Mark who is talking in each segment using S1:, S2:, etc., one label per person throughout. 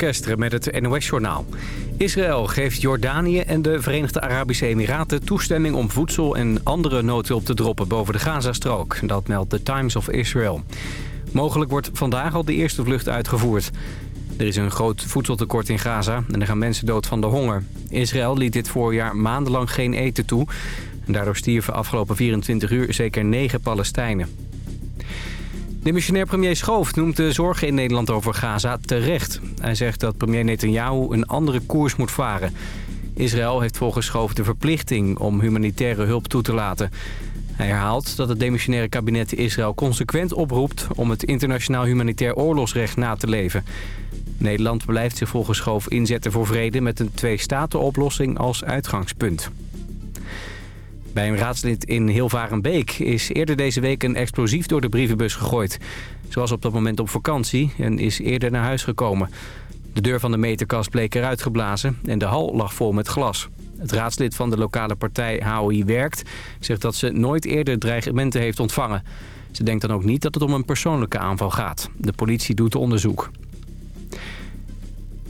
S1: Kesteren met het NOS-journaal. Israël geeft Jordanië en de Verenigde Arabische Emiraten toestemming om voedsel en andere noodhulp te droppen boven de Gazastrook. Dat meldt The Times of Israel. Mogelijk wordt vandaag al de eerste vlucht uitgevoerd. Er is een groot voedseltekort in Gaza en er gaan mensen dood van de honger. Israël liet dit voorjaar maandenlang geen eten toe. En daardoor stierven afgelopen 24 uur zeker 9 Palestijnen. De missionair premier Schoof noemt de zorgen in Nederland over Gaza terecht. Hij zegt dat premier Netanyahu een andere koers moet varen. Israël heeft volgens Schoof de verplichting om humanitaire hulp toe te laten. Hij herhaalt dat het demissionaire kabinet Israël consequent oproept... om het internationaal humanitair oorlogsrecht na te leven. Nederland blijft zich volgens Schoof inzetten voor vrede... met een twee-staten-oplossing als uitgangspunt. Bij een raadslid in Hilvarenbeek is eerder deze week een explosief door de brievenbus gegooid. Ze was op dat moment op vakantie en is eerder naar huis gekomen. De deur van de meterkast bleek eruit geblazen en de hal lag vol met glas. Het raadslid van de lokale partij HOI Werkt zegt dat ze nooit eerder dreigementen heeft ontvangen. Ze denkt dan ook niet dat het om een persoonlijke aanval gaat. De politie doet onderzoek.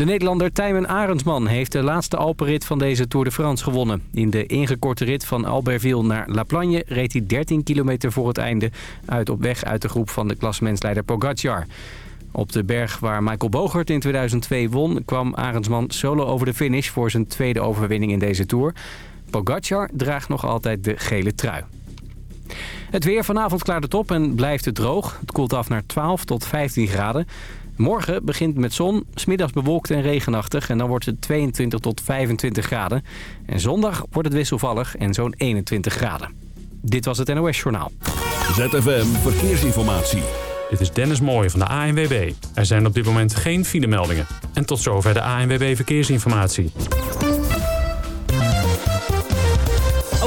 S1: De Nederlander Tijmen Arendsman heeft de laatste Alpenrit van deze Tour de France gewonnen. In de ingekorte rit van Albertville naar La Plagne reed hij 13 kilometer voor het einde uit op weg uit de groep van de klasmensleider Pogacar. Op de berg waar Michael Bogert in 2002 won kwam Arendsman solo over de finish voor zijn tweede overwinning in deze Tour. Pogacar draagt nog altijd de gele trui. Het weer vanavond klaart het op en blijft het droog. Het koelt af naar 12 tot 15 graden. Morgen begint met zon, smiddags bewolkt en regenachtig en dan wordt het 22 tot 25 graden. En zondag wordt het wisselvallig en zo'n 21 graden. Dit was het NOS Journaal.
S2: ZFM Verkeersinformatie.
S3: Dit is Dennis Mooij van de ANWB. Er zijn op dit moment geen filemeldingen. En tot zover de ANWB Verkeersinformatie.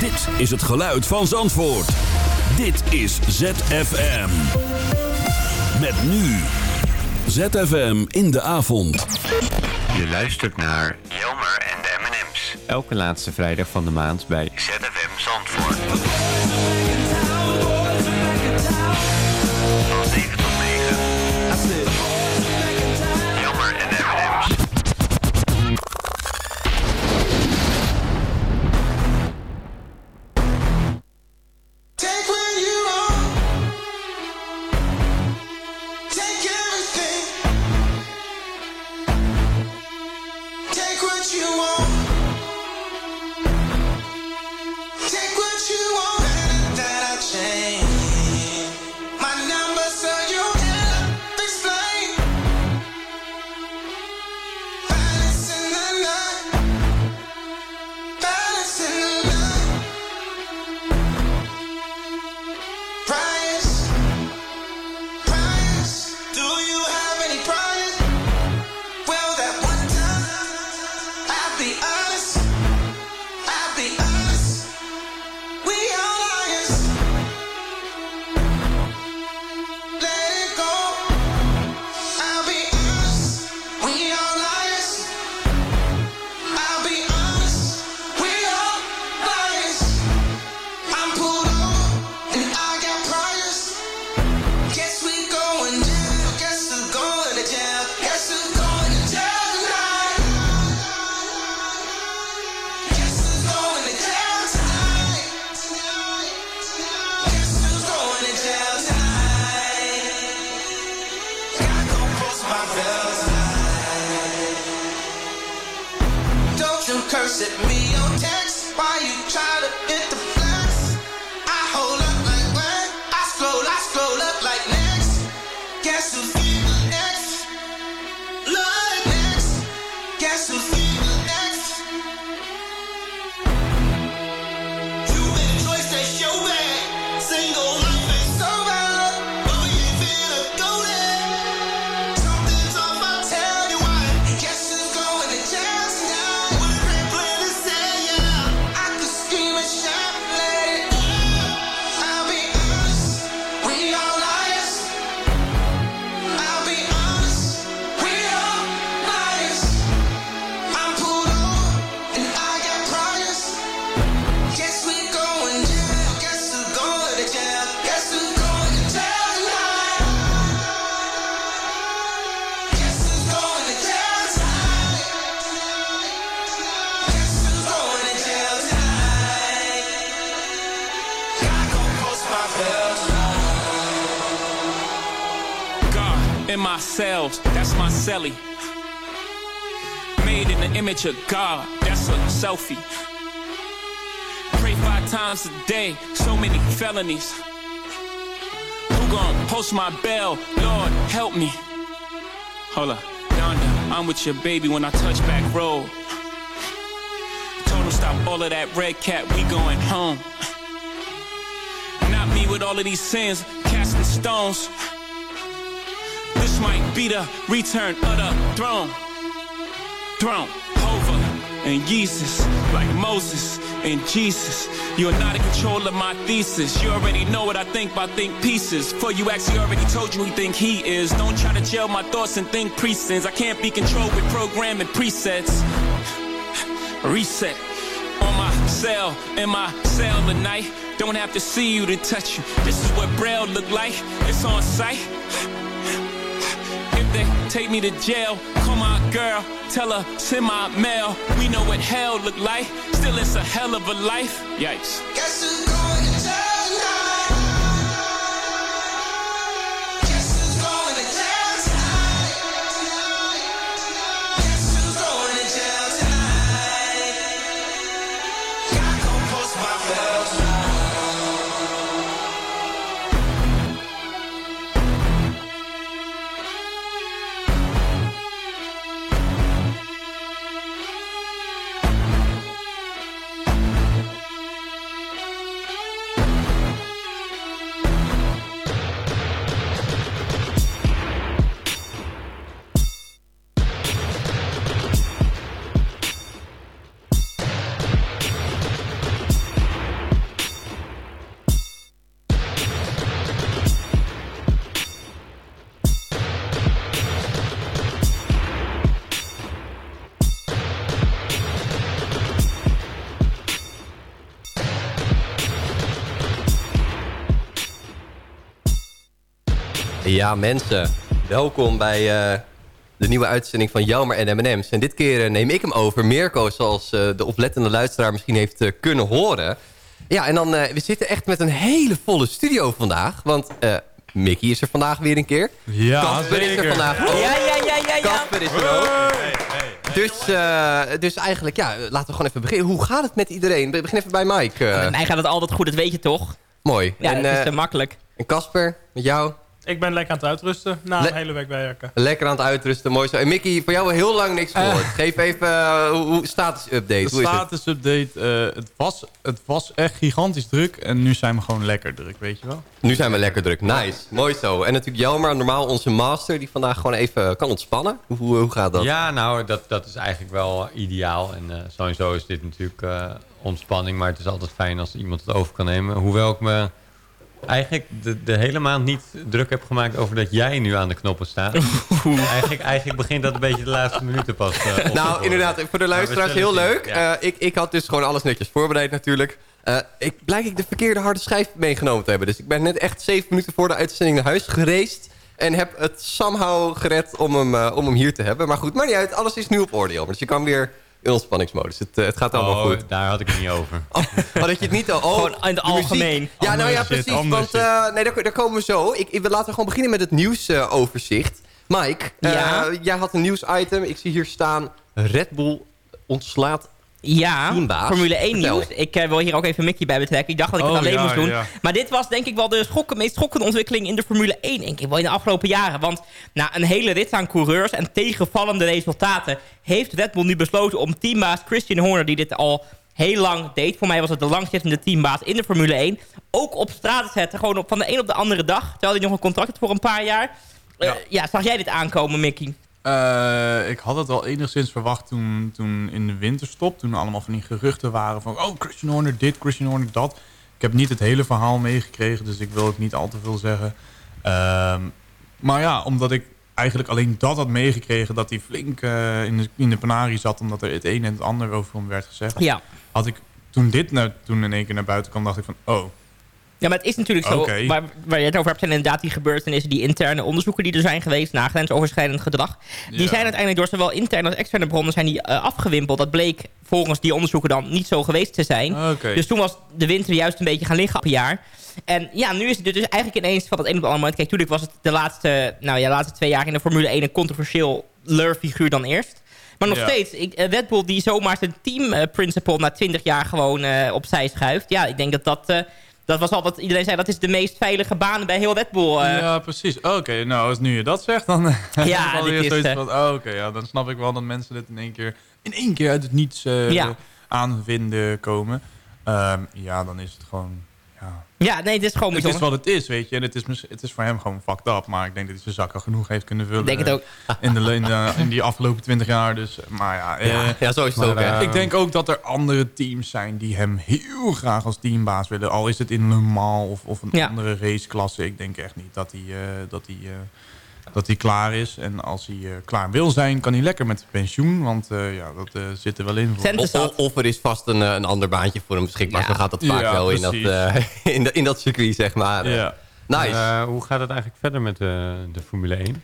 S2: Dit is het geluid van Zandvoort. Dit is ZFM. Met nu. ZFM in de avond.
S4: Je luistert naar Jelmer en de M&M's. Elke laatste vrijdag van de maand bij
S5: in my
S6: cells, that's my celly. Made in the image of God, that's a selfie. Pray five times a day, so many felonies. Who gon' post my bell? Lord, help me. Hold up, Donda, I'm with your baby when I touch back road. Him stop all of that red cat, we going home. Not me with all of these sins, casting stones. Might be the return of the throne. Throne, over, and Jesus, like Moses and Jesus. You're not in control of my thesis. You already know what I think by think pieces. For you actually already told you he think he is. Don't try to jail my thoughts and think presents. I can't be controlled with programming presets. Reset on my cell, in my cell tonight. Don't have to see you to touch you. This is what Braille look like. It's on sight. Take me to jail, call my girl, tell her send my mail. We know what hell look like. Still, it's a hell of a life. Yikes.
S7: Ja, mensen. Welkom bij eh, de nieuwe uitzending van Jammer en M&M's. En dit keer eh, neem ik hem over, Mirko, zoals eh, de oplettende luisteraar misschien heeft kunnen horen. Ja, en dan, eh, we zitten echt met een hele volle studio vandaag. Want eh, Mickey is er vandaag weer een keer.
S8: Ja,
S7: Kasper is er vandaag ook.
S9: Ja, ja, ja, ja, ja.
S7: Kasper is er ook. Dus, eh, dus eigenlijk, ja, laten we gewoon even beginnen. Hoe gaat het met iedereen? We beginnen even bij Mike. eh.
S9: Met mij gaat het altijd goed, dat weet je toch?
S7: mooi.
S9: Ja,
S7: en
S9: dat is makkelijk.
S7: en Casper, met jou?
S8: Ik ben lekker aan het uitrusten na
S7: Le-
S8: een hele week werken.
S7: Lekker aan het uitrusten, mooi zo. En Mickey, voor jou wel heel lang niks gehoord. Geef even uh, hoe, hoe status-update.
S8: De
S7: Hoe is het?
S8: status-update, eh, het, was, het was echt gigantisch druk. En nu zijn we gewoon lekker druk, weet je wel.
S7: Nu zijn we lekker druk. Nice, mooi zo. En natuurlijk Jelmer, normaal onze master, die vandaag gewoon even kan ontspannen. Hoe, hoe, hoe gaat dat?
S10: Ja, nou, dat, dat is eigenlijk wel ideaal. En eh, sowieso is dit natuurlijk eh, ontspanning. Maar het is altijd fijn als iemand het over kan nemen. Hoewel ik me eigenlijk de, de hele maand niet druk heb gemaakt over dat jij nu aan de knoppen staat. eigenlijk, eigenlijk begint dat een beetje de laatste minuten pas eh,
S7: Nou, inderdaad, voor de luisteraars heel
S10: zien.
S7: leuk.
S10: Ja.
S7: Eh, ik, ik had dus gewoon alles netjes voorbereid natuurlijk. Eh, ik blijk ik de verkeerde harde schijf meegenomen te hebben. Dus ik ben net echt zeven minuten voor de uitzending naar huis gereisd. En heb het somehow gered om hem, om hem hier te hebben. Maar goed, maar niet uit. Alles is nu op orde, Jelmer. Dus je kan weer in ontspanningsmodus. Het, eh, het gaat allemaal
S10: Oh,
S7: goed.
S10: daar had ik het niet over.
S7: Oh, oh, dat je het niet... Oh,
S9: Gewoon in het algemeen.
S7: muziek. Ja, nou ja,
S8: shit,
S7: precies. Want eh, nee, daar, daar komen we zo. Ik, ik, we laten gewoon beginnen met het nieuwsoverzicht. Mike, eh, jij had een nieuwsitem. Ik zie hier staan... Red Bull ontslaat
S9: Ja,
S7: Teambaas.
S9: Formule 1
S7: Vertel.
S9: nieuws. Ik eh, wil hier ook even Mickey bij betrekken. Ik dacht dat ik het
S8: Oh,
S9: alleen
S8: ja,
S9: moest doen.
S8: ja.
S9: Maar dit was denk ik wel de schokken, meest schokkende ontwikkeling in de Formule 1. Denk ik wel in de afgelopen jaren. Want na een hele rit aan coureurs en tegenvallende resultaten... heeft Red Bull nu besloten om teambaas Christian Horner... die dit al heel lang deed. Voor mij was het de langzittende teambaas in de Formule 1. Ook op straat te zetten. Gewoon op, van de een op de andere dag. Terwijl hij nog een contract had voor een paar jaar. Eh,
S8: Ja.
S9: ja, zag jij dit aankomen, Mickey?
S8: Eh, ik had het al enigszins verwacht toen, toen in de winterstop. Toen allemaal van die geruchten waren van... Oh, Christian Horner dit, Christian Horner dat. Ik heb niet het hele verhaal meegekregen, dus ik wil ook niet al te veel zeggen. Ehm, maar ja, omdat ik eigenlijk alleen dat had meegekregen... dat hij flink eh, in, de, in de penarie zat... omdat er het een en het ander over hem werd gezegd...
S9: Ja.
S8: had ik toen dit naar, toen in één keer naar buiten kwam... dacht ik van, oh,
S9: Ja, maar het is natuurlijk zo, waar, waar je het over hebt, zijn inderdaad die gebeurtenissen, die interne onderzoeken die er zijn geweest naar grensoverschrijdend gedrag. Die
S8: Ja.
S9: zijn uiteindelijk door zowel interne als externe bronnen zijn die, eh, afgewimpeld. Dat bleek volgens die onderzoeken dan niet zo geweest te zijn. Dus toen was de winter juist een beetje gaan liggen op een jaar. En ja, nu is het dus eigenlijk ineens van het een op het andere moment. Kijk, natuurlijk was het de laatste, nou ja, de laatste twee jaar in de Formule 1 een controversieel figuur dan eerst. Maar nog
S8: Ja.
S9: steeds, ik, eh, Red Bull die zomaar zijn team eh, principle na 20 jaar gewoon eh, opzij schuift. Ja, ik denk dat dat... eh, dat was altijd, iedereen zei dat is de meest veilige baan bij heel Red Bull. eh.
S8: Ja, precies. Oké, nou, als nu je dat zegt, dan ik
S9: Ja, dit is,
S8: zoiets
S9: eh,
S8: van... oh, Oké, ja, dan snap ik wel dat mensen dit in één keer, in één keer uit het niets eh
S9: Ja.
S8: aanvinden komen. Ehm, ja, dan is het gewoon... Ja.
S9: ja, nee, het is gewoon
S8: Het is wat het is, weet je. En het is, het is voor hem gewoon fucked up. Maar ik denk dat hij zijn zakken genoeg heeft kunnen vullen.
S9: Ik denk het ook.
S8: eh, In, de, in, de- in die afgelopen twintig jaar. Dus, maar ja, eh,
S7: Ja, ja, zo is het
S10: maar,
S7: ook, hè.
S10: eh,
S8: ik denk ook dat er andere teams zijn die hem heel graag als teambaas willen. Al is het in Le Mans of, of een
S9: Ja.
S8: andere raceklasse. Ik denk echt niet dat hij, eh, dat hij, eh, dat hij klaar is. En als hij eh, klaar wil zijn, kan hij lekker met pensioen. Want eh, ja, dat eh, zit er wel in.
S7: Of, er is vast een, een ander baantje voor hem beschikbaar.
S9: Ja.
S7: Zo gaat dat vaak
S8: Ja,
S7: wel in dat, eh, in, de- in dat circuit, zeg maar.
S8: Ja.
S7: Nice.
S10: Eh, hoe gaat het eigenlijk verder met de, de Formule 1?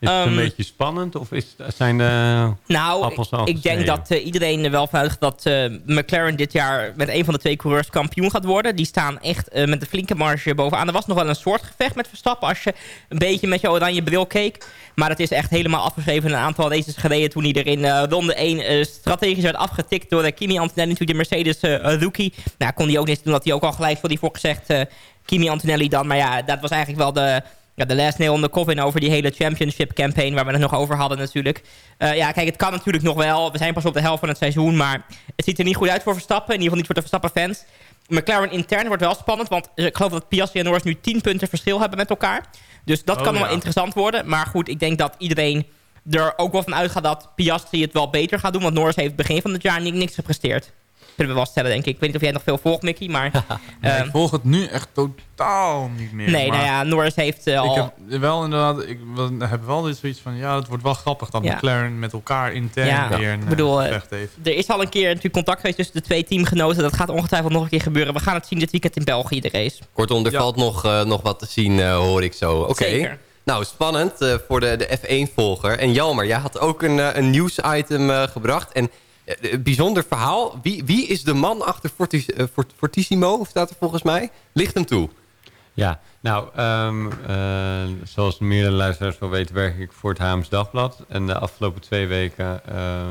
S10: Is het
S9: Ehm,
S10: een beetje spannend of is, zijn de
S9: Nou,
S10: appels
S9: ik, ik denk dat eh, iedereen er wel vanuit dat eh, McLaren dit jaar met een van de twee coureurs kampioen gaat worden. Die staan echt eh, met een flinke marge bovenaan. Er was nog wel een soort gevecht met Verstappen als je een beetje met je oranje bril keek. Maar het is echt helemaal afgeschreven. Een aantal races geleden toen hij er in ronde 1 eh, strategisch werd afgetikt door Kimi Antonelli. Natuurlijk de Mercedes rookie. Nou, kon hij ook niet doen dat hij ook al gelijk voor die voor gezegd eh, Kimi Antonelli dan. Maar ja, dat was eigenlijk wel de ja, de last nail on the coffin over die hele championship campaign... waar we het nog over hadden natuurlijk. Eh, ja, kijk, het kan natuurlijk nog wel. We zijn pas op de helft van het seizoen... maar het ziet er niet goed uit voor Verstappen. In ieder geval niet voor de Verstappen-fans. McLaren intern wordt wel spannend... want ik geloof dat Piastri en Norris nu 10 punten verschil hebben met elkaar. Dus dat
S8: Oh,
S9: kan nog wel
S8: ja.
S9: interessant worden. Maar goed, ik denk dat iedereen er ook wel van uitgaat... dat Piastri het wel beter gaat doen... want Norris heeft begin van het jaar ni- niks gepresteerd. Kunnen we wel stellen, denk ik. Ik weet niet of jij nog veel volgt, Mickey, maar...
S8: Nee,
S9: ehm,
S8: ik volg het nu echt totaal niet meer.
S9: nee, nou ja, Norris heeft eh, al...
S8: Ik heb wel inderdaad, ik wel- heb wel dit zoiets van, ja, het wordt wel grappig dat
S9: Ja.
S8: McLaren met elkaar intern
S9: Ja,
S8: weer een
S9: ik bedoel,
S8: eh,
S9: eh,
S8: gevecht heeft.
S9: Er is al een keer natuurlijk contact geweest tussen de twee teamgenoten. Dat gaat ongetwijfeld nog een keer gebeuren. We gaan het zien dit weekend in België, de race.
S7: Kortom, er
S8: Ja.
S7: valt nog, eh, nog wat te zien, eh, hoor ik zo. Oké.
S9: Zeker.
S7: Nou, spannend eh, voor de, de F1-volger. En Jelmer, jij had ook een, eh, een nieuwsitem eh, gebracht. En eh, bijzonder verhaal. Wie, wie is de man achter eh, Fort- Fortissimo, staat er volgens mij? Licht hem toe.
S10: Ja, nou, ehm, eh, zoals meerdere luisteraars wel weten, werk ik voor het Haams Dagblad. En de afgelopen twee weken eh,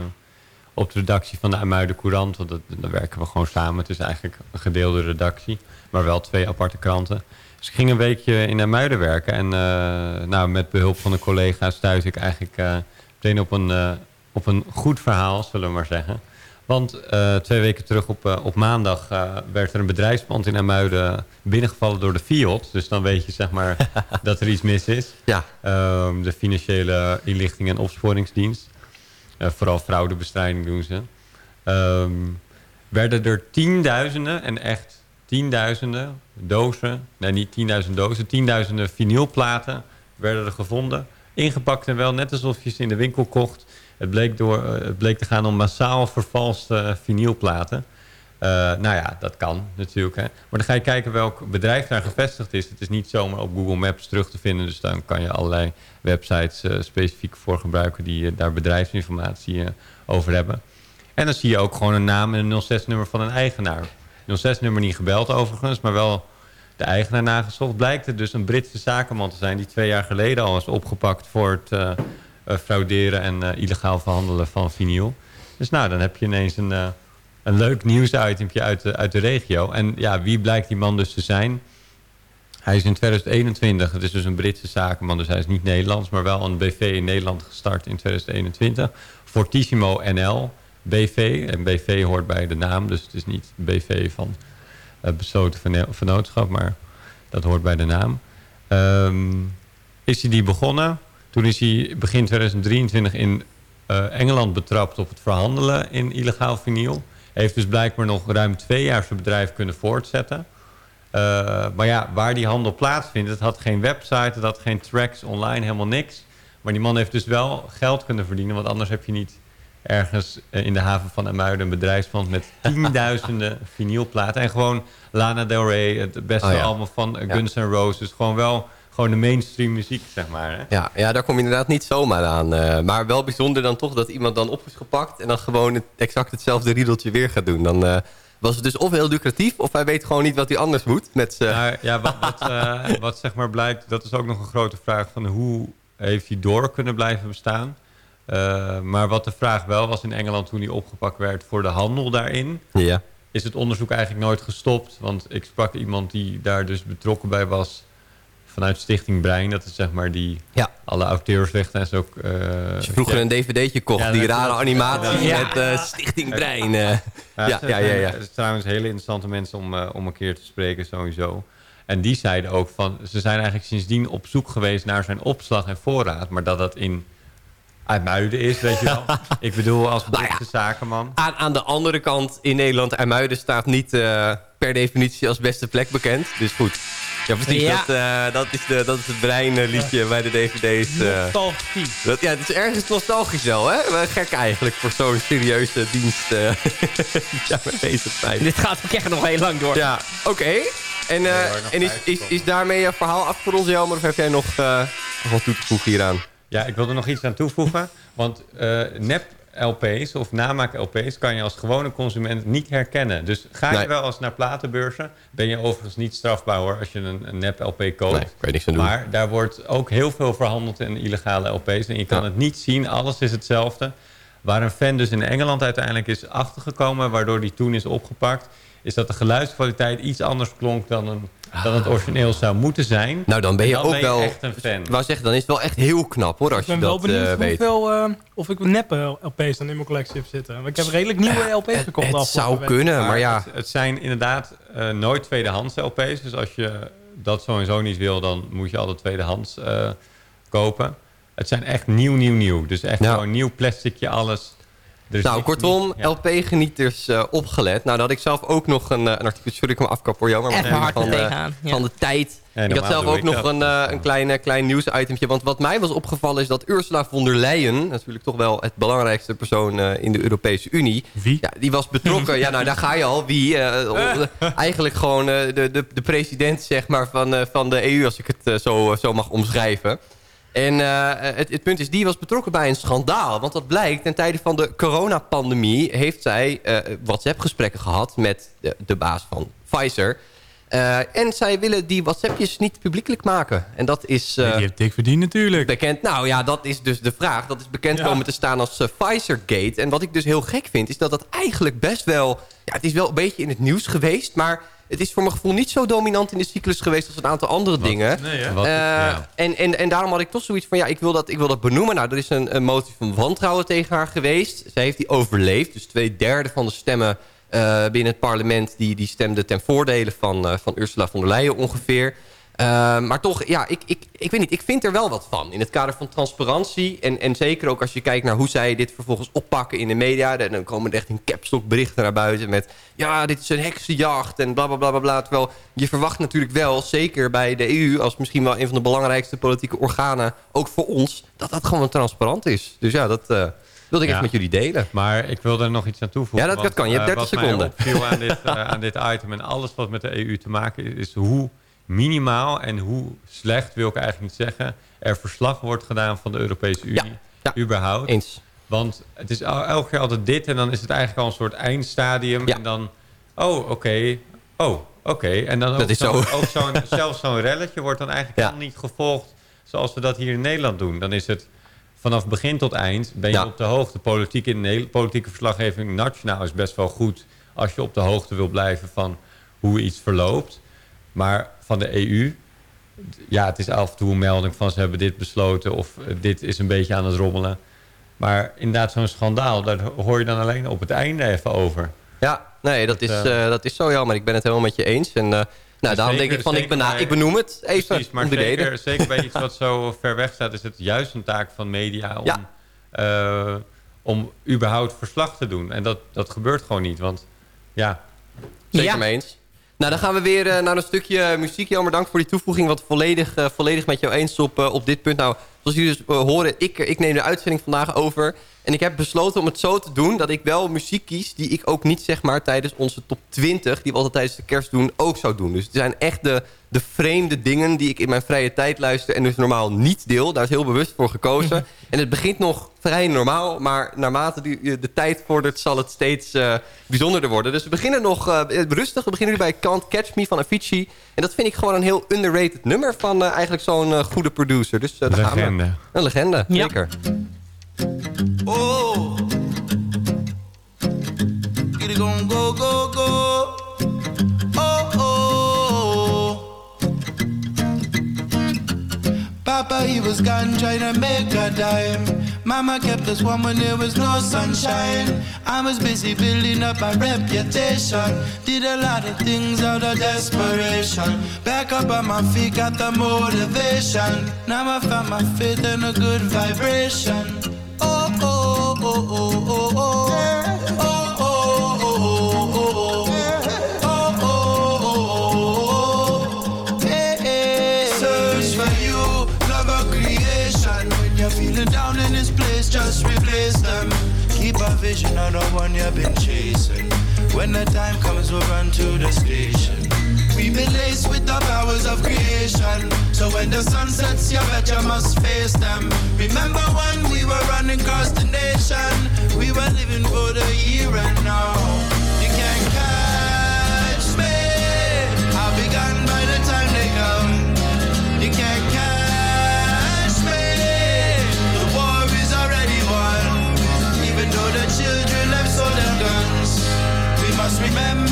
S10: op de redactie van de Amuiden Courant. Want dat, daar werken we gewoon samen. Het is eigenlijk een gedeelde redactie, maar wel twee aparte kranten. Dus ik ging een weekje in Amuiden werken. En eh, nou, met behulp van de collega's stuit ik eigenlijk eh, meteen op een, eh, op een goed verhaal, zullen we maar zeggen. Want eh, twee weken terug op, eh, op maandag eh, werd er een bedrijfspand in Amuiden binnengevallen door de Fiat. Dus dan weet je zeg maar dat er iets mis is.
S7: Ja.
S10: Ehm, de financiële inlichting en opsporingsdienst. Vooral fraudebestrijding doen ze. Ehm, werden er tienduizenden en echt tienduizenden dozen, nee niet tienduizend dozen, tienduizenden vinylplaten werden er gevonden. Ingepakt en wel net alsof je ze in de winkel kocht. Het bleek, door, eh, het bleek te gaan om massaal vervalste vinylplaten. Eh, nou ja, dat kan natuurlijk. Hè. Maar dan ga je kijken welk bedrijf daar gevestigd is. Het is niet zomaar op Google Maps terug te vinden. Dus dan kan je allerlei websites eh, specifiek voor gebruiken... die daar bedrijfsinformatie over hebben. En dan zie je ook gewoon een naam en een 06-nummer van een eigenaar. 06-nummer niet gebeld overigens, maar wel de eigenaar nagezocht. Blijkt het dus een Britse zakenman te zijn... die twee jaar geleden al is opgepakt voor het frauderen... en eh, illegaal verhandelen van vinyl. Dus nou, dan heb je ineens een, eh, een leuk nieuwsitempje uit de, uit de regio. En ja, wie blijkt die man dus te zijn? Hij is in 2021, het is dus een Britse zakenman, dus hij is niet Nederlands... maar wel een BV in Nederland gestart in 2021. Fortissimo NL, BV. En BV hoort bij de naam, dus het is niet BV van eh, besloten vennootschap... maar dat hoort bij de naam. Ehm, is hij die begonnen? Toen is hij begin 2023 in eh, Engeland betrapt op het verhandelen in illegaal vinyl. Heeft dus blijkbaar nog ruim twee jaar zijn bedrijf kunnen voortzetten. Eh, maar ja, waar die handel plaatsvindt, het had geen website, het had geen tracks online, helemaal niks. Maar die man heeft dus wel geld kunnen verdienen, want anders heb je niet ergens eh, in de haven van Amuiden een bedrijfspand met tienduizenden vinylplaten. En gewoon Lana Del Rey, het beste
S7: Oh ja.
S10: album van. Guns N' Roses. Gewoon wel gewoon de mainstream muziek, zeg maar. Hè?
S7: Ja, ja, daar kom je inderdaad niet zomaar aan. eh, maar wel bijzonder dan toch dat iemand dan op is gepakt... en dan gewoon het, exact hetzelfde riedeltje weer gaat doen. Dan eh, was het dus of heel lucratief... of hij weet gewoon niet wat hij anders moet. Met
S10: Maar ja, wat, wat, eh, wat zeg maar blijkt, dat is ook nog een grote vraag van hoe heeft hij door kunnen blijven bestaan. Maar wat de vraag wel was in Engeland toen hij opgepakt werd voor de handel daarin,
S7: ja.
S10: is het onderzoek eigenlijk nooit gestopt. Want ik sprak iemand die daar dus betrokken bij was vanuit Stichting Brein. Dat is zeg maar die
S7: Ja.
S10: alle auteursrechten en zo. eh,
S7: Als je vroeger
S10: ja,
S7: een dvd'tje kocht,
S10: Ja,
S7: die rare animatie
S10: Ja.
S7: met eh, Stichting Brein. eh.
S10: Ja,
S7: Ja,
S10: het
S7: ja, ja, ja.
S10: Het is trouwens hele interessante mensen om, eh, om een keer te spreken sowieso. En die zeiden ook van, ze zijn eigenlijk sindsdien op zoek geweest naar zijn opslag en voorraad. Maar dat dat in Uitmuiden is, weet je wel. Ik bedoel, als
S7: Nou ja.
S10: Zakenman.
S7: Aan, aan de andere kant, in Nederland, IJmuiden staat niet eh, per definitie als beste plek bekend. Dus goed. Ja, precies.
S9: Ja.
S7: Dat, eh, dat, is de, dat is het breinliedje bij de dvd's. eh.
S9: Nostalgie.
S7: Dat, ja, het is ergens nostalgisch wel, hè? Wel gek eigenlijk voor zo'n serieuze dienst eh ja, bezig zijn.
S9: Dit gaat ook echt nog heel lang door.
S7: Ja, oké. En, eh, en is, is, is daarmee je verhaal afgerond, Jelmer? Of heb jij nog, eh, nog wat toe te voegen hieraan?
S10: Ja, ik wil er nog iets aan toevoegen. Want eh, nep-LP's of namaak-LP's kan je als gewone consument niet herkennen. Dus ga je
S7: Nee.
S10: wel eens naar platenbeurzen, ben je overigens niet strafbaar hoor als je een, een nep-LP koopt.
S7: Nee, kan je niks aan doen.
S10: Maar daar wordt ook heel veel verhandeld in illegale LP's. En je kan
S7: Ja.
S10: het niet zien, alles is hetzelfde. Waar een fan dus in Engeland uiteindelijk is achtergekomen... waardoor die toen is opgepakt... is dat de geluidskwaliteit iets anders klonk dan, een, dan het origineel zou moeten zijn.
S7: Nou, dan ben
S10: En
S7: je
S10: dan
S7: ook
S10: ben je
S7: wel...
S10: echt een fan.
S7: Ik wou zeggen, dan is het wel echt heel knap, hoor, als
S11: Ik ben
S7: je
S11: wel
S7: dat
S11: benieuwd
S7: eh, weet.
S11: hoeveel, eh, of ik neppe LP's dan in mijn collectie heb zitten. Want ik heb redelijk nieuwe LP's
S7: Het,
S11: gekocht.
S7: het
S11: de
S7: zou kunnen, maar ja...
S10: Het, het zijn inderdaad eh, nooit tweedehands LP's. Dus als je dat sowieso niet wil, dan moet je altijd tweedehands eh, kopen. Het zijn echt nieuw, nieuw, nieuw. Dus echt
S7: Ja.
S10: gewoon nieuw plasticje, alles.
S7: Nou, kortom,
S10: ja.
S7: LP-genieters eh, opgelet. Nou, dat had ik zelf ook nog een, eh, een artikel... Sorry, ik hem afkap hoor, jammer. maar
S9: Even hard
S7: van, de,
S9: tegenaan, ja.
S7: van de tijd.
S10: Ja,
S7: ik had zelf ook nog een, eh, een klein, klein nieuwsitempje. Want wat mij was opgevallen is dat Ursula von der Leyen... natuurlijk toch wel het belangrijkste persoon eh, in de Europese Unie...
S3: Wie?
S7: Ja, die was betrokken. ja, nou, daar ga je al. Wie? eh, eigenlijk gewoon de, de, de president zeg maar, van, eh, van de EU, als ik het zo, zo mag omschrijven. En eh, het, het punt is, die was betrokken bij een schandaal. Want wat blijkt, ten tijde van de coronapandemie... heeft zij eh, WhatsApp-gesprekken gehad met de, de baas van Pfizer... Eh, en zij willen die WhatsAppjes niet publiekelijk maken. En dat is...
S8: die heeft dik verdiend natuurlijk.
S7: bekend. Nou ja, dat is dus de vraag. Dat is bekend
S11: Ja.
S7: komen te staan als uh, Pfizer-gate. En wat ik dus heel gek vind, is dat dat eigenlijk best wel... Ja, het is wel een beetje in het nieuws geweest, maar... Het is voor mijn gevoel niet zo dominant in de cyclus geweest als een aantal andere dingen.
S8: Nee?
S10: Wat-
S7: Eh,
S10: ja.
S7: en, en, en daarom had ik toch zoiets van, ja, ik wil dat, ik wil dat benoemen. Nou, er is een, een motie van wantrouwen tegen haar geweest. Zij heeft die overleefd. Dus twee derde van de stemmen eh, binnen het parlement... die, die stemden ten voordele van, eh, van Ursula von der Leyen ongeveer. Eh, maar toch, ja, ik, ik, ik weet niet. Ik vind er wel wat van. In het kader van transparantie. En, en zeker ook als je kijkt naar hoe zij dit vervolgens oppakken in de media. Dan komen er echt in capstock berichten naar buiten met... ja, dit is een heksenjacht en bla bla bla bla bla. Terwijl je verwacht natuurlijk wel, zeker bij de EU... als misschien wel een van de belangrijkste politieke organen... ook voor ons, dat dat gewoon transparant is. Dus ja, dat eh, wilde ik
S10: Ja.
S7: echt met jullie delen.
S10: Maar ik wil er nog iets aan toevoegen.
S7: Ja, dat- kan. Je hebt
S10: eh,
S7: 30
S10: wat mij
S7: seconden.
S10: opviel aan dit, eh, aan dit item en alles wat met de EU te maken is... is hoe minimaal en hoe slecht, wil ik eigenlijk niet zeggen... er verslag wordt gedaan van de Europese Unie.
S7: ja.
S10: Überhaupt.
S7: Eens.
S10: Want het is el- elke keer altijd dit en dan is het eigenlijk al een soort eindstadium.
S7: Ja.
S10: En dan, oh, oké. Oh, oké. En dan
S7: Dat
S10: ook
S7: is
S10: zo.
S7: zo.
S10: Ook zo'n, zelfs zo'n relletje wordt dan eigenlijk helemaal niet gevolgd zoals we dat hier in Nederland doen. Dan is het vanaf begin tot eind ben je op de hoogte. Politiek in politieke verslaggeving nationaal is best wel goed als je op de hoogte wil blijven van hoe iets verloopt. Maar van de EU, ja, het is af en toe een melding van ze hebben dit besloten of eh, dit is een beetje aan het rommelen. Maar inderdaad, zo'n schandaal, daar hoor je dan alleen op het einde even over.
S7: Ja, nee, dat, is,
S10: eh,
S7: eh, dat is zo jammer. Ik ben het helemaal met je eens. En eh, nou, daarom
S10: zeker-
S7: denk ik van, ik,
S10: bij-
S7: ik benoem het even
S10: Precies, maar zeker,
S7: reden.
S10: zeker bij iets wat zo ver weg staat... is het juist een taak van media om,
S7: Ja.
S10: eh, om überhaupt verslag te doen. En dat, dat gebeurt gewoon niet, want ja...
S7: Zeker
S9: Ja.
S7: mee eens. Nou, dan gaan we weer eh, naar een stukje muziek. Jammer, dank voor die toevoeging. Wat volledig, eh, volledig met jou eens op, eh, op dit punt. Nou, zoals jullie dus horen, ik, ik neem de uitzending vandaag over. En ik heb besloten om het zo te doen dat ik wel muziek kies... die ik ook niet zeg maar tijdens onze top 20... die we altijd tijdens de kerst doen, ook zou doen. Dus het zijn echt de, de vreemde dingen die ik in mijn vrije tijd luister... en dus normaal niet deel. Daar is heel bewust voor gekozen. En het begint nog vrij normaal... maar naarmate die, de tijd vordert zal het steeds eh, bijzonderder worden. Dus we beginnen nog eh, rustig. We beginnen nu bij Can't Catch Me van Avicii. En dat vind ik gewoon een heel underrated nummer... van eh, eigenlijk zo'n goede producer. Dus daar gaan we.
S10: Legende.
S7: Een legende,
S9: Ja.
S7: zeker.
S12: Oh, get it gon' go, go, go. He was gone trying to make a dime. Mama kept us warm when there was no sunshine. I was busy building up my reputation. Did a lot of things out of desperation. Back up on my feet, got the motivation. Now I found my faith and a good vibration. Oh, oh, oh, oh. Just replace them. Keep a vision of the one you've been chasing. When the time comes, we'll run to the station. We've been laced with the powers of creation. So when the sun sets, you bet you must face them. Remember when we were running across the nation? We were living for the here and now. Remember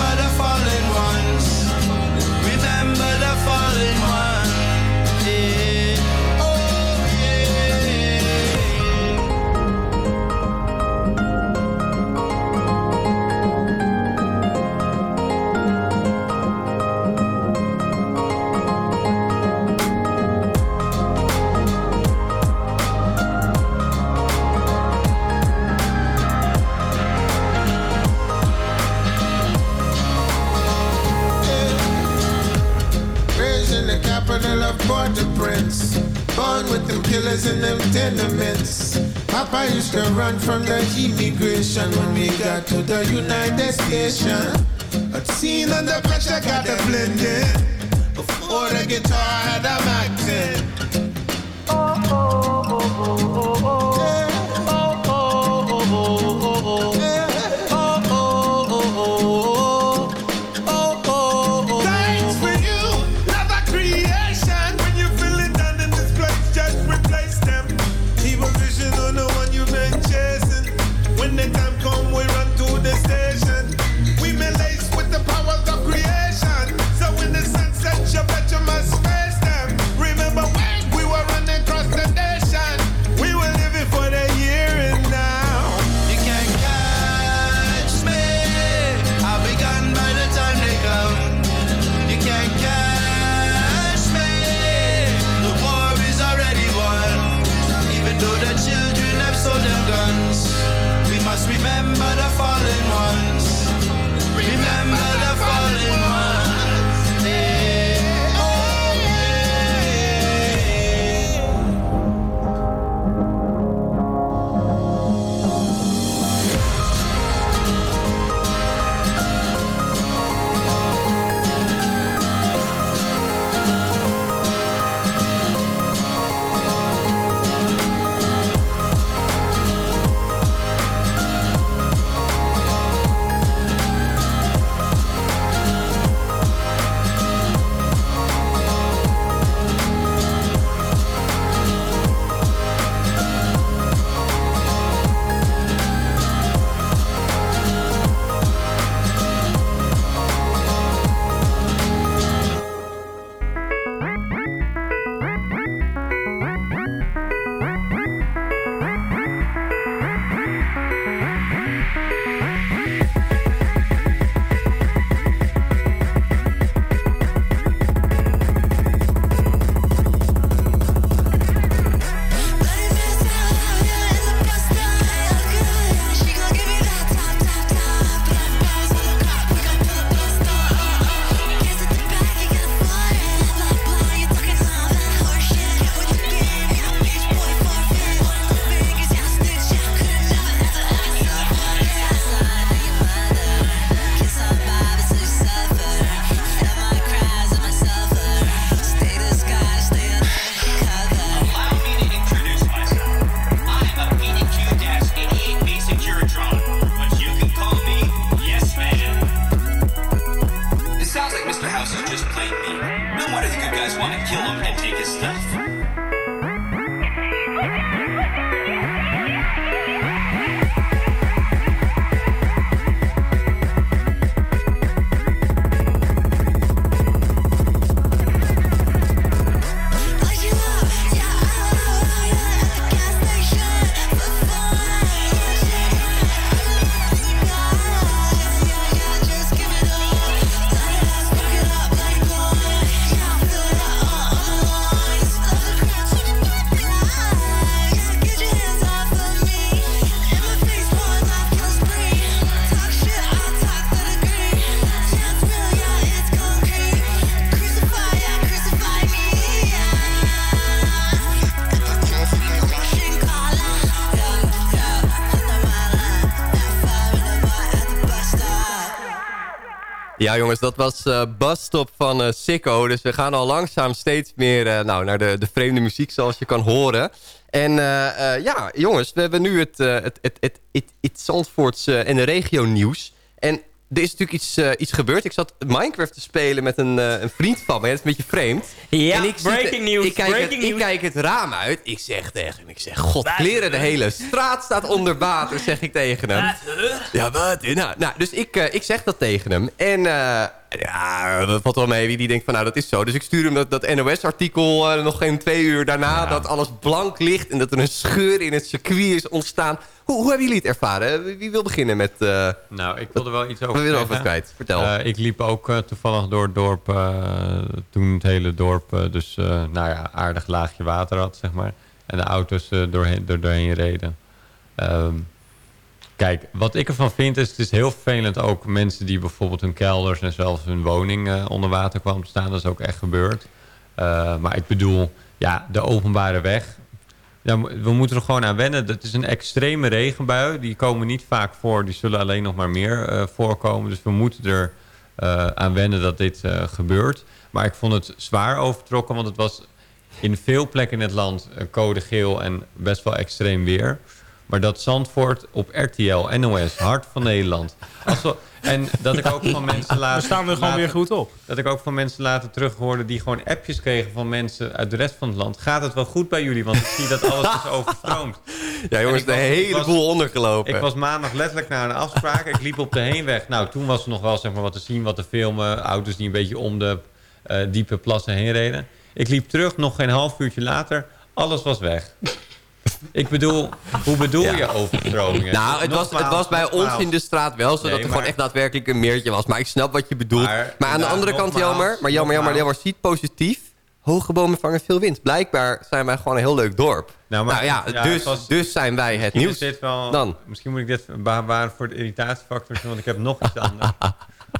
S13: Born with them killers in them tenements. Papa used to run from the immigration when we got to the United States. But seen under pressure got the blending. Before the guitar had a acting.
S12: Oh, oh, oh, Thanks
S7: Ja jongens, dat was eh Busstop van eh Sicko. Dus we gaan al langzaam steeds meer eh, nou, naar de, de vreemde muziek zoals je kan horen. En ja, jongens, we hebben nu het, het, het, het, het, het Zandvoorts en de regio nieuws. En er is natuurlijk iets, eh, iets gebeurd. Ik zat Minecraft te spelen met een, eh, een vriend van me. Dat is een beetje vreemd.
S9: Ja,
S7: en ik zit-
S9: breaking news,
S7: Ik kijk,
S9: breaking
S7: het, ik
S9: news.
S7: kijk het raam uit. Ik zeg tegen hem, ik zeg, god, kleren, de hele straat staat onder water, zeg ik tegen hem. Ja, wat? Nou, nou, dus ik, eh, ik zeg dat tegen hem. En ja, dat valt wel mee. Wie die denkt van, nou, dat is zo. Dus ik stuur hem dat, dat NOS-artikel eh, nog geen twee uur daarna... dat alles blank ligt en dat er een scheur in het circuit is ontstaan. Hoe, hoe hebben jullie het ervaren? Wie, wil beginnen met... eh,
S10: Nou, ik wilde wel iets over
S7: We willen over wat kwijt. Vertel.
S10: Eh, ik liep ook toevallig door het dorp, toen het hele dorp dus, nou ja, aardig laagje water had, zeg maar. En de auto's doorheen, er doorheen reden. Ehm, kijk, wat ik ervan vind is, het is heel vervelend ook mensen die bijvoorbeeld hun kelders en zelfs hun woning eh, onder water kwamen te staan. Dat is ook echt gebeurd. Eh, maar ik bedoel, ja, de openbare weg. We moeten er gewoon aan wennen. Het is een extreme regenbui. Die komen niet vaak voor. Die zullen alleen nog maar meer eh, voorkomen. Dus we moeten er aan wennen dat dit gebeurt. Maar ik vond het zwaar overtrokken. Want het was in veel plekken in het land code geel en best wel extreem weer. Maar dat Zandvoort op RTL, NOS, Hart van Nederland. Als we- en dat ik ook van mensen later...
S11: We staan er gewoon weer goed op.
S10: Dat ik ook van mensen later terug hoorde die gewoon appjes kregen van mensen uit de rest van het land. Gaat het wel goed bij jullie? Want ik zie dat alles is overstroomd.
S7: ja, jongens,
S10: En
S7: de
S10: was-
S7: hele boel ondergelopen.
S10: Ik was maandag letterlijk naar een afspraak. Ik liep op de heenweg. Nou, toen was er nog wel zeg maar, wat te zien, wat te filmen. Auto's die een beetje om de eh, diepe plassen heen reden. Ik liep terug, nog geen half uurtje later. Alles was weg. Ik bedoel, hoe bedoel je overstromingen?
S7: Nou, het was, het was bij ons in de straat wel, zodat
S10: Nee,
S7: er gewoon
S10: maar-
S7: echt daadwerkelijk een meertje was. Maar ik snap wat je bedoelt. Maar,
S10: Maar
S7: aan de andere kant, jammer, maar jammer, jammer, jammer, ziet positief. Hoge bomen vangen veel wind. Blijkbaar zijn wij gewoon een heel leuk dorp.
S10: Nou,
S7: Nou, ja,
S10: ja,
S7: dus,
S10: was-
S7: dus zijn wij het
S10: Misschien
S7: nieuws.
S10: dit wel,
S7: Dan.
S10: Misschien moet ik dit bewaren voor de irritatiefactor, want ik heb nog iets anders.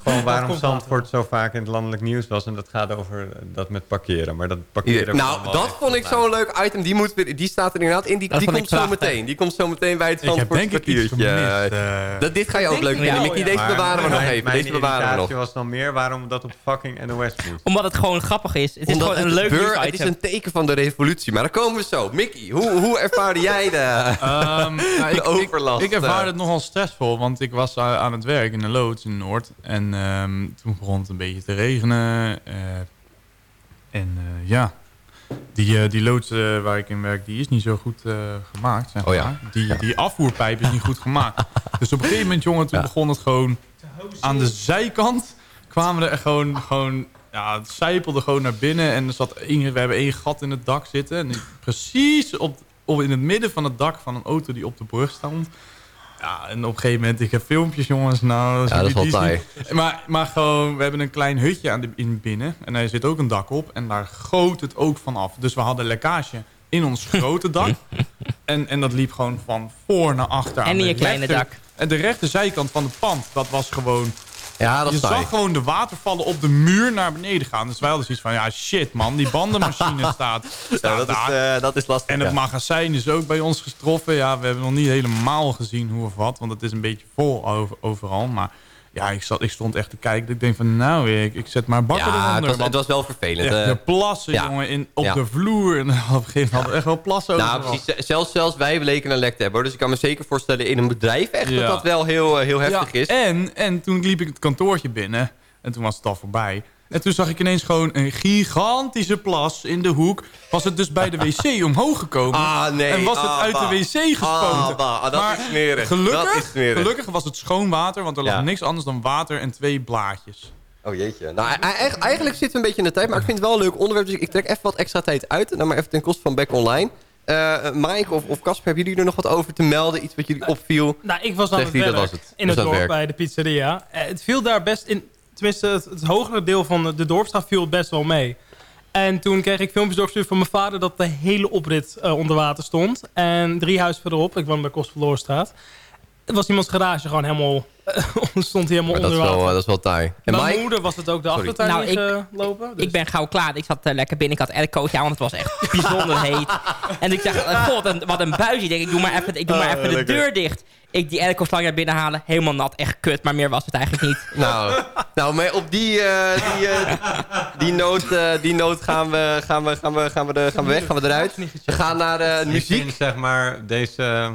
S10: Gewoon waarom Zandvoort zo vaak in het landelijk nieuws was. En dat gaat over eh, dat met parkeren. Maar dat parkeren...
S7: nou, dat vond ik zo'n leuk item. Die, moet, die staat er inderdaad in. Die,
S9: Dat
S7: die komt zo meteen. Die komt zo meteen bij het
S8: Ik heb
S7: Zandvoorts
S8: denk ik iets
S7: kwartiertje.
S8: gemist. eh.
S7: Dat, dit ga je ook leuk vinden,
S9: Ja,
S7: Mickey. Deze
S10: Maar
S7: bewaren we nog
S10: mijn-
S7: even.
S10: Mijn
S7: Deze bewaren we nog.
S10: was dan meer waarom dat op fucking NOS moet.
S9: Omdat het gewoon grappig is. Het is
S7: Omdat
S9: gewoon een leuk nieuws
S7: Het is een teken van de revolutie. Maar daar komen we zo. Mickey, hoe, hoe ervaarde jij de...
S8: Ehm, nou, ik,
S7: overlast,
S8: Ik, ik ervaarde
S7: eh.
S8: het nogal stressvol, want ik was aan het werk in de loods in Noord. En ehm, toen begon het een beetje te regenen. eh, en eh, ja, die, eh, die loods waar ik in werk, die is niet zo goed eh, gemaakt. Zeg
S7: Oh ja.
S8: maar. die, die afvoerpijp is niet goed gemaakt. Dus op een gegeven moment, jongen, toen begon het gewoon... Aan de zijkant kwamen er gewoon... gewoon ja, het zijpelde gewoon naar binnen. En er zat één, we hebben één gat in het dak zitten. En precies op, op, in het midden van het dak van een auto die op de brug stond. Ja, en op een gegeven moment, ik heb filmpjes, jongens. Nou,
S7: Ja, dat is wel taai.
S8: Maar, maar gewoon, we hebben een klein hutje aan de, in binnen. En daar zit ook een dak op. En daar goot het ook vanaf. Dus we hadden lekkage in ons grote dak. En, en dat liep gewoon van voor naar achter.
S9: En
S8: aan
S9: in
S8: de
S9: je kleine
S8: rechter-
S9: dak.
S8: En de rechterzijkant van het pand, dat was gewoon...
S7: Ja, dat
S8: je
S7: is
S8: zag gewoon de watervallen op de muur naar beneden gaan. Dus wij hadden zoiets van, ja shit man, die bandenmachine staat, staat
S7: Ja, dat, is,
S8: daar.
S7: eh, dat is lastig.
S8: En het
S7: ja.
S8: magazijn is ook bij ons getroffen. Ja, we hebben nog niet helemaal gezien hoe of wat. Want het is een beetje vol over, overal. Maar ja, ik, zat, ik stond echt te kijken. Ik denk van, nou, ik, ik zet maar bakken
S7: Ja, het
S8: eronder.
S7: was,
S8: want
S7: het was wel vervelend.
S8: echt
S7: eh.
S8: de plassen,
S7: ja.
S8: jongen, in, op
S7: Ja.
S8: de vloer. En op een gegeven moment hadden we echt wel plassen
S7: nou,
S8: overal.
S7: precies. Zelfs, zelfs wij bleken een lek te hebben. hoor. Dus ik kan me zeker voorstellen in een bedrijf echt dat dat wel heel, eh, heel heftig
S8: ja,
S7: is.
S8: En, en toen liep ik het kantoortje binnen. En toen was het al voorbij. En toen zag ik ineens gewoon een gigantische plas in de hoek. Was het dus bij de wc omhoog gekomen.
S7: Ah, nee.
S8: En was het
S7: Ah,
S8: uit de wc gespoten.
S7: Ah, bah. Ah, dat
S8: maar
S7: is smerig.
S8: Gelukkig,
S7: Dat is smerig.
S8: gelukkig was het schoon water. Want er lag
S7: Ja.
S8: niks anders dan water en twee blaadjes.
S7: Oh jeetje. Nou, e- e- eigenlijk zitten we een beetje in de tijd. Maar ik vind het wel een leuk onderwerp. Dus ik trek even wat extra tijd uit. En dan maar even ten koste van Back Online. Eh Mike of, of Casper, hebben jullie er nog wat over te melden? Iets wat jullie opviel?
S11: Nou, ik was aan
S7: Zegt
S11: het
S7: hij,
S11: werk
S7: dat was het.
S11: in
S7: Was
S11: het dorp
S7: werk.
S11: bij de pizzeria. Eh, het viel daar best in... Tenminste, het, het hogere deel van de, dorpstraat viel best wel mee. En toen kreeg ik filmpjes doorgestuurd van mijn vader... dat de hele oprit eh, onder water stond. En drie huizen verderop, ik woon bij Kostverloorstraat... was iemands garage gewoon helemaal... stond hij helemaal
S7: Maar dat
S11: onder
S7: is, wel,
S11: water.
S7: eh, dat is wel taai. En
S11: mijn
S7: Mike?
S11: moeder was het ook de achtertuin
S9: Nou, ik-
S11: ingelopen. Dus.
S9: Ik ben gauw klaar. Ik zat eh, lekker binnen. Ik had aircootje aan, want het was echt bijzonder heet. En ik dacht, eh, god, een- wat een buis. Ik denk, ik doe maar even, ik doe maar
S7: Ah,
S9: even de deur dicht. Ik die airco-slang naar binnen halen. Helemaal nat. Echt kut, maar meer was het eigenlijk niet.
S7: Nou, nou maar op die, eh, die, eh, die, noot, eh, die noot gaan we, gaan, we, gaan, we, gaan, we de, gaan we weg, gaan we eruit. We gaan naar eh,
S10: Ik
S7: muziek.
S10: vind, zeg maar, deze...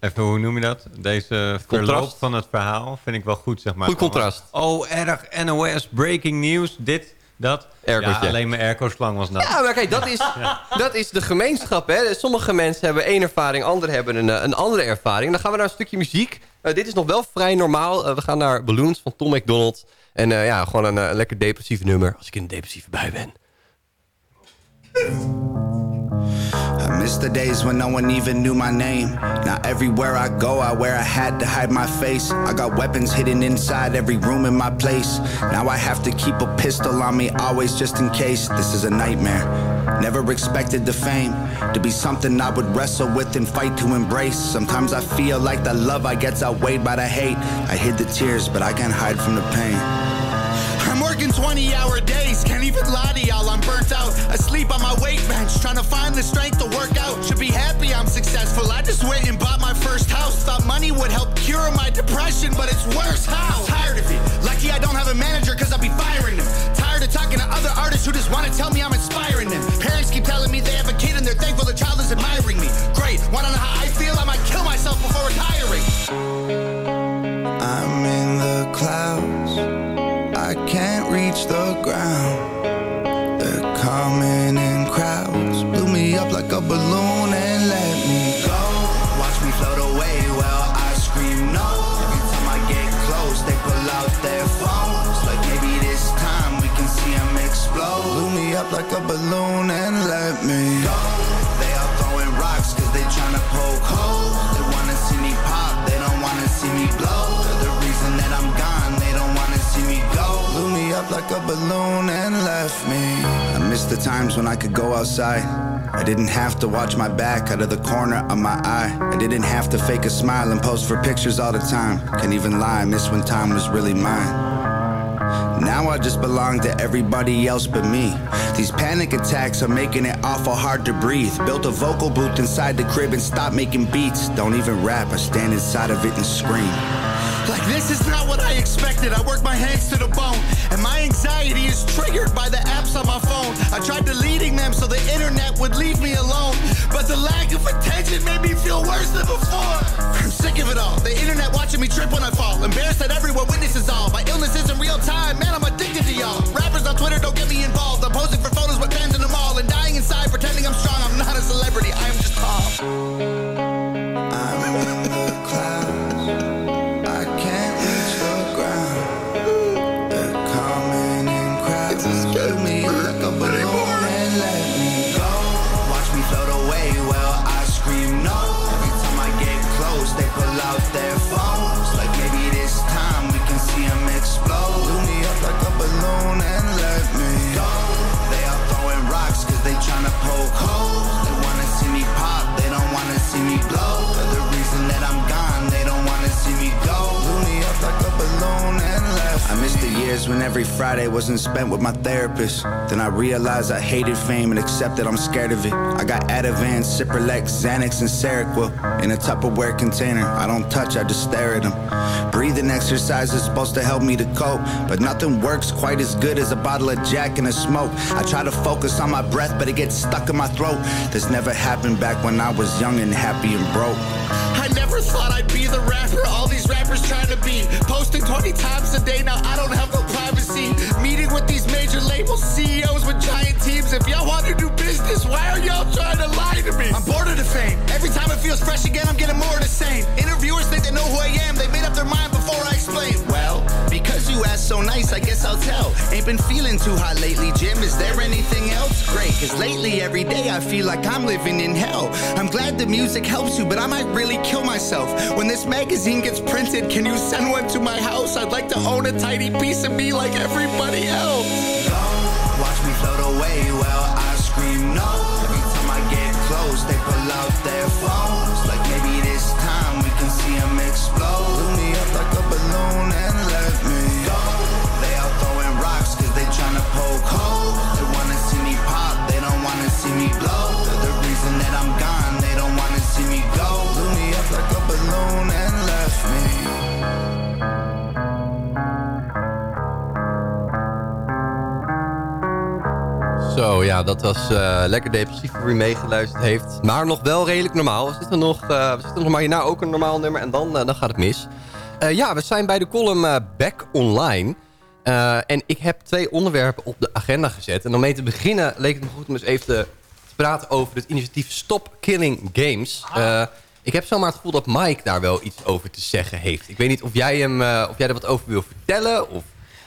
S10: Even, hoe noem je dat? Deze verloop van het verhaal vind ik wel goed, zeg maar.
S7: Goed contrast.
S10: Oh, erg NOS, breaking news, dit, dat. Ja, alleen mijn airco-slang was nat.
S7: Ja, maar kijk, dat is, dat is de gemeenschap. Hè? Sommige mensen hebben één ervaring, anderen hebben een, eh, een andere ervaring. Dan gaan we naar een stukje muziek. Eh, dit is nog wel vrij normaal. Eh, we gaan naar Balloons van Tom McDonald. En ja, gewoon een, een lekker depressief nummer. Als ik in een depressieve bui ben.
S14: I miss the days when no one even knew my name. Now everywhere I go, I wear a hat to hide my face. I got weapons hidden inside every room in my place. Now I have to keep a pistol on me, always just in case. This is a nightmare. Never expected the fame to be something I would wrestle with and fight to embrace. Sometimes I feel like the love I get's outweighed by the hate. I hid the tears, but I can't hide from the pain. I'm working 20 hour days, can't even lie to y'all, I'm burnt out. Asleep on my weight bench, trying to find the strength to work out. Should be happy I'm successful, I just went and bought my first house. Thought money would help cure my depression, but it's worse. How? Tired of it. Lucky I don't have a manager, cause I'll be firing them. Tired of talking to other artists who just wanna tell me I'm inspiring them. Parents keep telling me they have a kid and they're thankful the child is admiring me. Great, wanna know how I feel? I might kill myself before retiring. I'm in the clouds. Reach the ground. They're coming in crowds. Blew me up like a balloon and let me go. Watch me float away while I scream no. Every time I get close, they pull out their phones. Like maybe this time we can see them explode. Blew me up like a balloon and like a balloon and left me. I miss the times when I could go outside. I didn't have to watch my back out of the corner of my eye. I didn't have to fake a smile and pose for pictures all the time. Can't even lie, I miss when time was really mine. Now I just belong to everybody else but me. These panic attacks are making it awful hard to breathe. Built a vocal booth inside the crib and stopped making beats. Don't even rap, I stand inside of it and scream. Like this is not what I expected. I work my hands to the bone, and my anxiety is triggered by the apps on my phone. I tried deleting them so the internet would leave me alone, but the lack of attention made me feel worse than before. I'm sick of it all. The internet watching me trip when I fall, embarrassed that everyone witnesses all. My illness isn't real time, man. I'm addicted to y'all. Rappers on Twitter don't get me involved. I'm posing for photos with fans in the mall and dying inside, pretending I'm strong. I'm not a celebrity. I am just Paul. Years when every Friday wasn't spent with my therapist. Then I realized I hated fame and accepted I'm scared of it. I got Ativan, Ciprolex, Xanax, and Seroquel in a Tupperware container. I don't touch, I just stare at them. Breathing exercise is supposed to help me to cope, but nothing works quite as good as a bottle of Jack and a smoke. I try to focus on my breath, but it gets stuck in my throat. This never happened back when I was young and happy and broke. I never thought I'd be the rapper all these rappers trying to be. Posting 20 times a day, now I don't have privacy. Meeting with these major label CEOs with giant teams. If y'all want to do business, why are y'all trying to lie to me? I'm bored of the fame. Every time it feels fresh again, I'm getting more of the same. Interviewers think they know who I am, they made up their mind before I explain. So nice, I guess I'll tell. Ain't been feeling too hot lately, Jim. Is there anything else? Great, cause lately every day I feel like I'm living in hell. I'm glad the music helps you, but I might really kill myself. When this magazine gets printed, can you send one to my house? I'd like to own a tiny piece of me like everybody else.
S7: Ja, dat was eh, lekker depressief voor wie meegeluisterd heeft. Maar nog wel redelijk normaal. We zitten nog, eh, we zitten nog maar hierna ook een normaal nummer en dan, eh, dan gaat het mis. Ja, we zijn bij de column Back Online. En ik heb twee onderwerpen op de agenda gezet. En om mee te beginnen leek het me goed om eens even te, te praten over het initiatief Stop Killing Games. Eh, ik heb zomaar het gevoel dat Mike daar wel iets over te zeggen heeft. Ik weet niet of jij, hem, of jij er wat over wil vertellen. Of,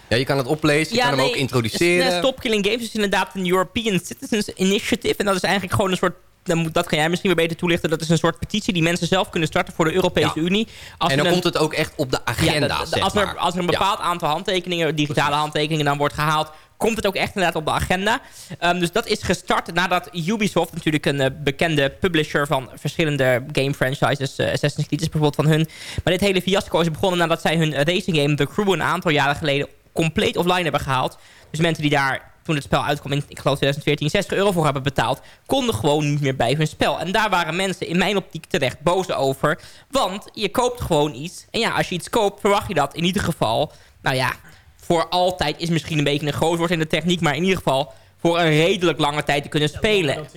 S7: ja, je kan het oplezen, je kan hem ook introduceren.
S9: dus, Stop Killing Games is inderdaad een European Citizens Initiative. En dat is eigenlijk gewoon een soort... dan moet- Dat kan jij misschien weer beter toelichten. Dat is een soort petitie die mensen zelf kunnen starten voor de Europese Unie. Als
S7: en dan komt het ook echt op de agenda,
S9: Ja,
S7: zeg
S9: als, er,
S7: maar.
S9: als er een
S7: Ja.
S9: bepaald aantal handtekeningen, digitale handtekeningen dan wordt gehaald, komt het ook echt inderdaad op de agenda. Ehm, dus dat is gestart nadat Ubisoft, natuurlijk een eh, bekende publisher van verschillende game franchises, eh, Assassin's Creed is bijvoorbeeld van hun. Maar dit hele fiasco is begonnen nadat zij hun racing game The Crew een aantal jaren geleden compleet offline hebben gehaald. Dus mensen die daar toen het spel uitkwam in, ik geloof 2014, 60 euro voor hebben betaald... konden gewoon niet meer bij hun spel. En daar waren mensen in mijn optiek terecht boos over. Want je koopt gewoon iets. En ja, als je iets koopt, verwacht je dat in ieder geval... Nou ja, voor altijd is misschien een beetje een groot woord in de techniek... maar in ieder geval voor een redelijk lange tijd te kunnen spelen.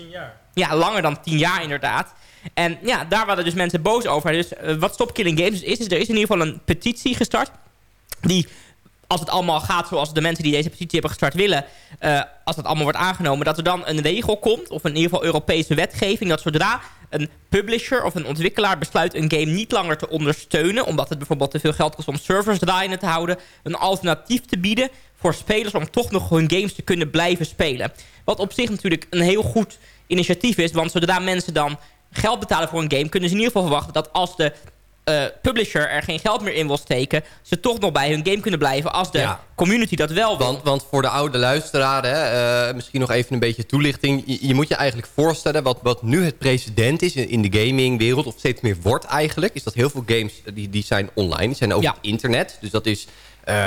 S9: Ja, langer dan 10 jaar inderdaad. En ja, daar waren dus mensen boos over. Dus eh, wat Stop Killing Games is, is er is in ieder geval een petitie gestart... die als het allemaal gaat zoals de mensen die deze petitie hebben gestart willen... eh, als dat allemaal wordt aangenomen... dat er dan een regel komt, of in ieder geval Europese wetgeving... dat zodra een publisher of een ontwikkelaar besluit een game niet langer te ondersteunen... omdat het bijvoorbeeld te veel geld kost om servers draaiende te houden... een alternatief te bieden voor spelers om toch nog hun games te kunnen blijven spelen. Wat op zich natuurlijk een heel goed initiatief is... want zodra mensen dan geld betalen voor een game... kunnen ze in ieder geval verwachten dat als de eh, publisher er geen geld meer in wil steken... ze toch nog bij hun game kunnen blijven als de
S7: Ja.
S9: community dat wel wil.
S7: Want, want voor de oude luisteraar, hè, eh, misschien nog even een beetje toelichting. Je, je moet je eigenlijk voorstellen wat, wat nu het precedent is in, in de gamingwereld... of steeds meer wordt eigenlijk... is dat heel veel games eh, die, die zijn online, die zijn over het internet. Dus dat is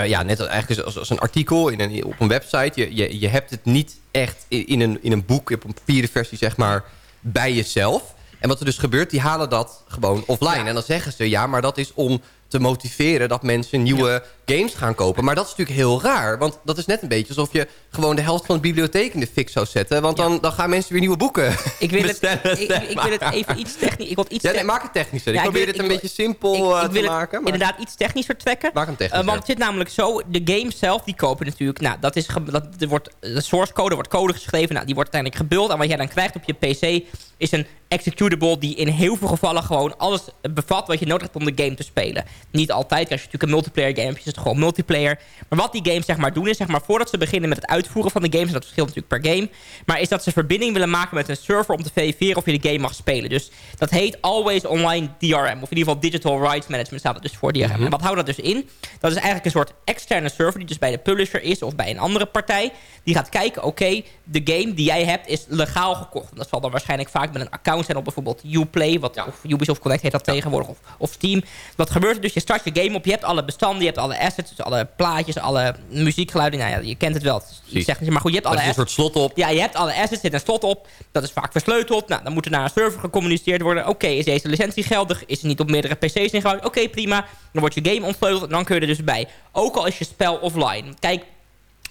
S7: ja, net als, eigenlijk als, als een artikel in een, op een website. Je, je, je hebt het niet echt in, in, een, in een boek, op een papieren versie zeg maar, bij jezelf... En wat er dus gebeurt, die halen dat gewoon offline. En dan zeggen ze, ja, maar dat is om te motiveren... dat mensen nieuwe games gaan kopen. Maar dat is natuurlijk heel raar. Want dat is net een beetje alsof je gewoon de helft van de bibliotheek in de fik zou zetten. Want dan, dan gaan mensen weer nieuwe boeken
S9: Ik wil, het, ik, ik wil het even iets technisch... Ik het iets
S7: Ja, nee, maak het technischer.
S9: Ja,
S7: ik probeer dit een
S9: wil-
S7: beetje simpel
S9: ik,
S7: eh,
S9: wil
S7: te
S9: het
S7: maken. Maar...
S9: inderdaad iets technischer trekken.
S7: Maak hem
S9: Eh,
S7: technischer.
S9: want het zit namelijk zo, de games zelf, die kopen natuurlijk... Nou, dat is, dat, er wordt, de source code, wordt code geschreven. Nou, die wordt uiteindelijk gebuld. En wat jij dan krijgt op je PC is een executable... die in heel veel gevallen gewoon alles bevat... wat je nodig hebt om de game te spelen. Niet altijd. Als je natuurlijk een multiplayer game hebt, het gewoon multiplayer. Maar wat die games zeg maar doen is, zeg maar, voordat ze beginnen met het uitvoeren van de games... en dat verschilt natuurlijk per game... maar is dat ze verbinding willen maken met een server... om te verifiëren of je de game mag spelen. Dus dat heet Always Online DRM. Of in ieder geval Digital Rights Management staat het dus voor DRM.
S7: Mhm.
S9: En wat houdt dat dus in? Dat is eigenlijk een soort externe server... die dus bij de publisher is of bij een andere partij. Die gaat kijken, oké, de game die jij hebt is legaal gekocht. En dat zal dan waarschijnlijk vaak met een account zijn op bijvoorbeeld Uplay... Wat, of Ubisoft Connect heet dat tegenwoordig, of, of Steam. Wat gebeurt er dus? Je start je game op, je hebt alle bestanden... je hebt alle assets, dus alle plaatjes, alle muziekgeluiden. Nou ja, je kent het wel. Het
S7: Precies.
S9: technisch, maar goed, je hebt alle
S7: Er is een
S9: assets.
S7: soort slot op.
S9: Ja, je hebt alle assets, zit een slot op. Dat is vaak versleuteld. Nou, dan moet er naar een server gecommuniceerd worden. Oké, is deze licentie geldig? Is er niet op meerdere PC's ingebouwd? Oké, prima. Dan wordt je game ontsleuteld en dan kun je er dus bij. Ook al is je spel offline. Kijk,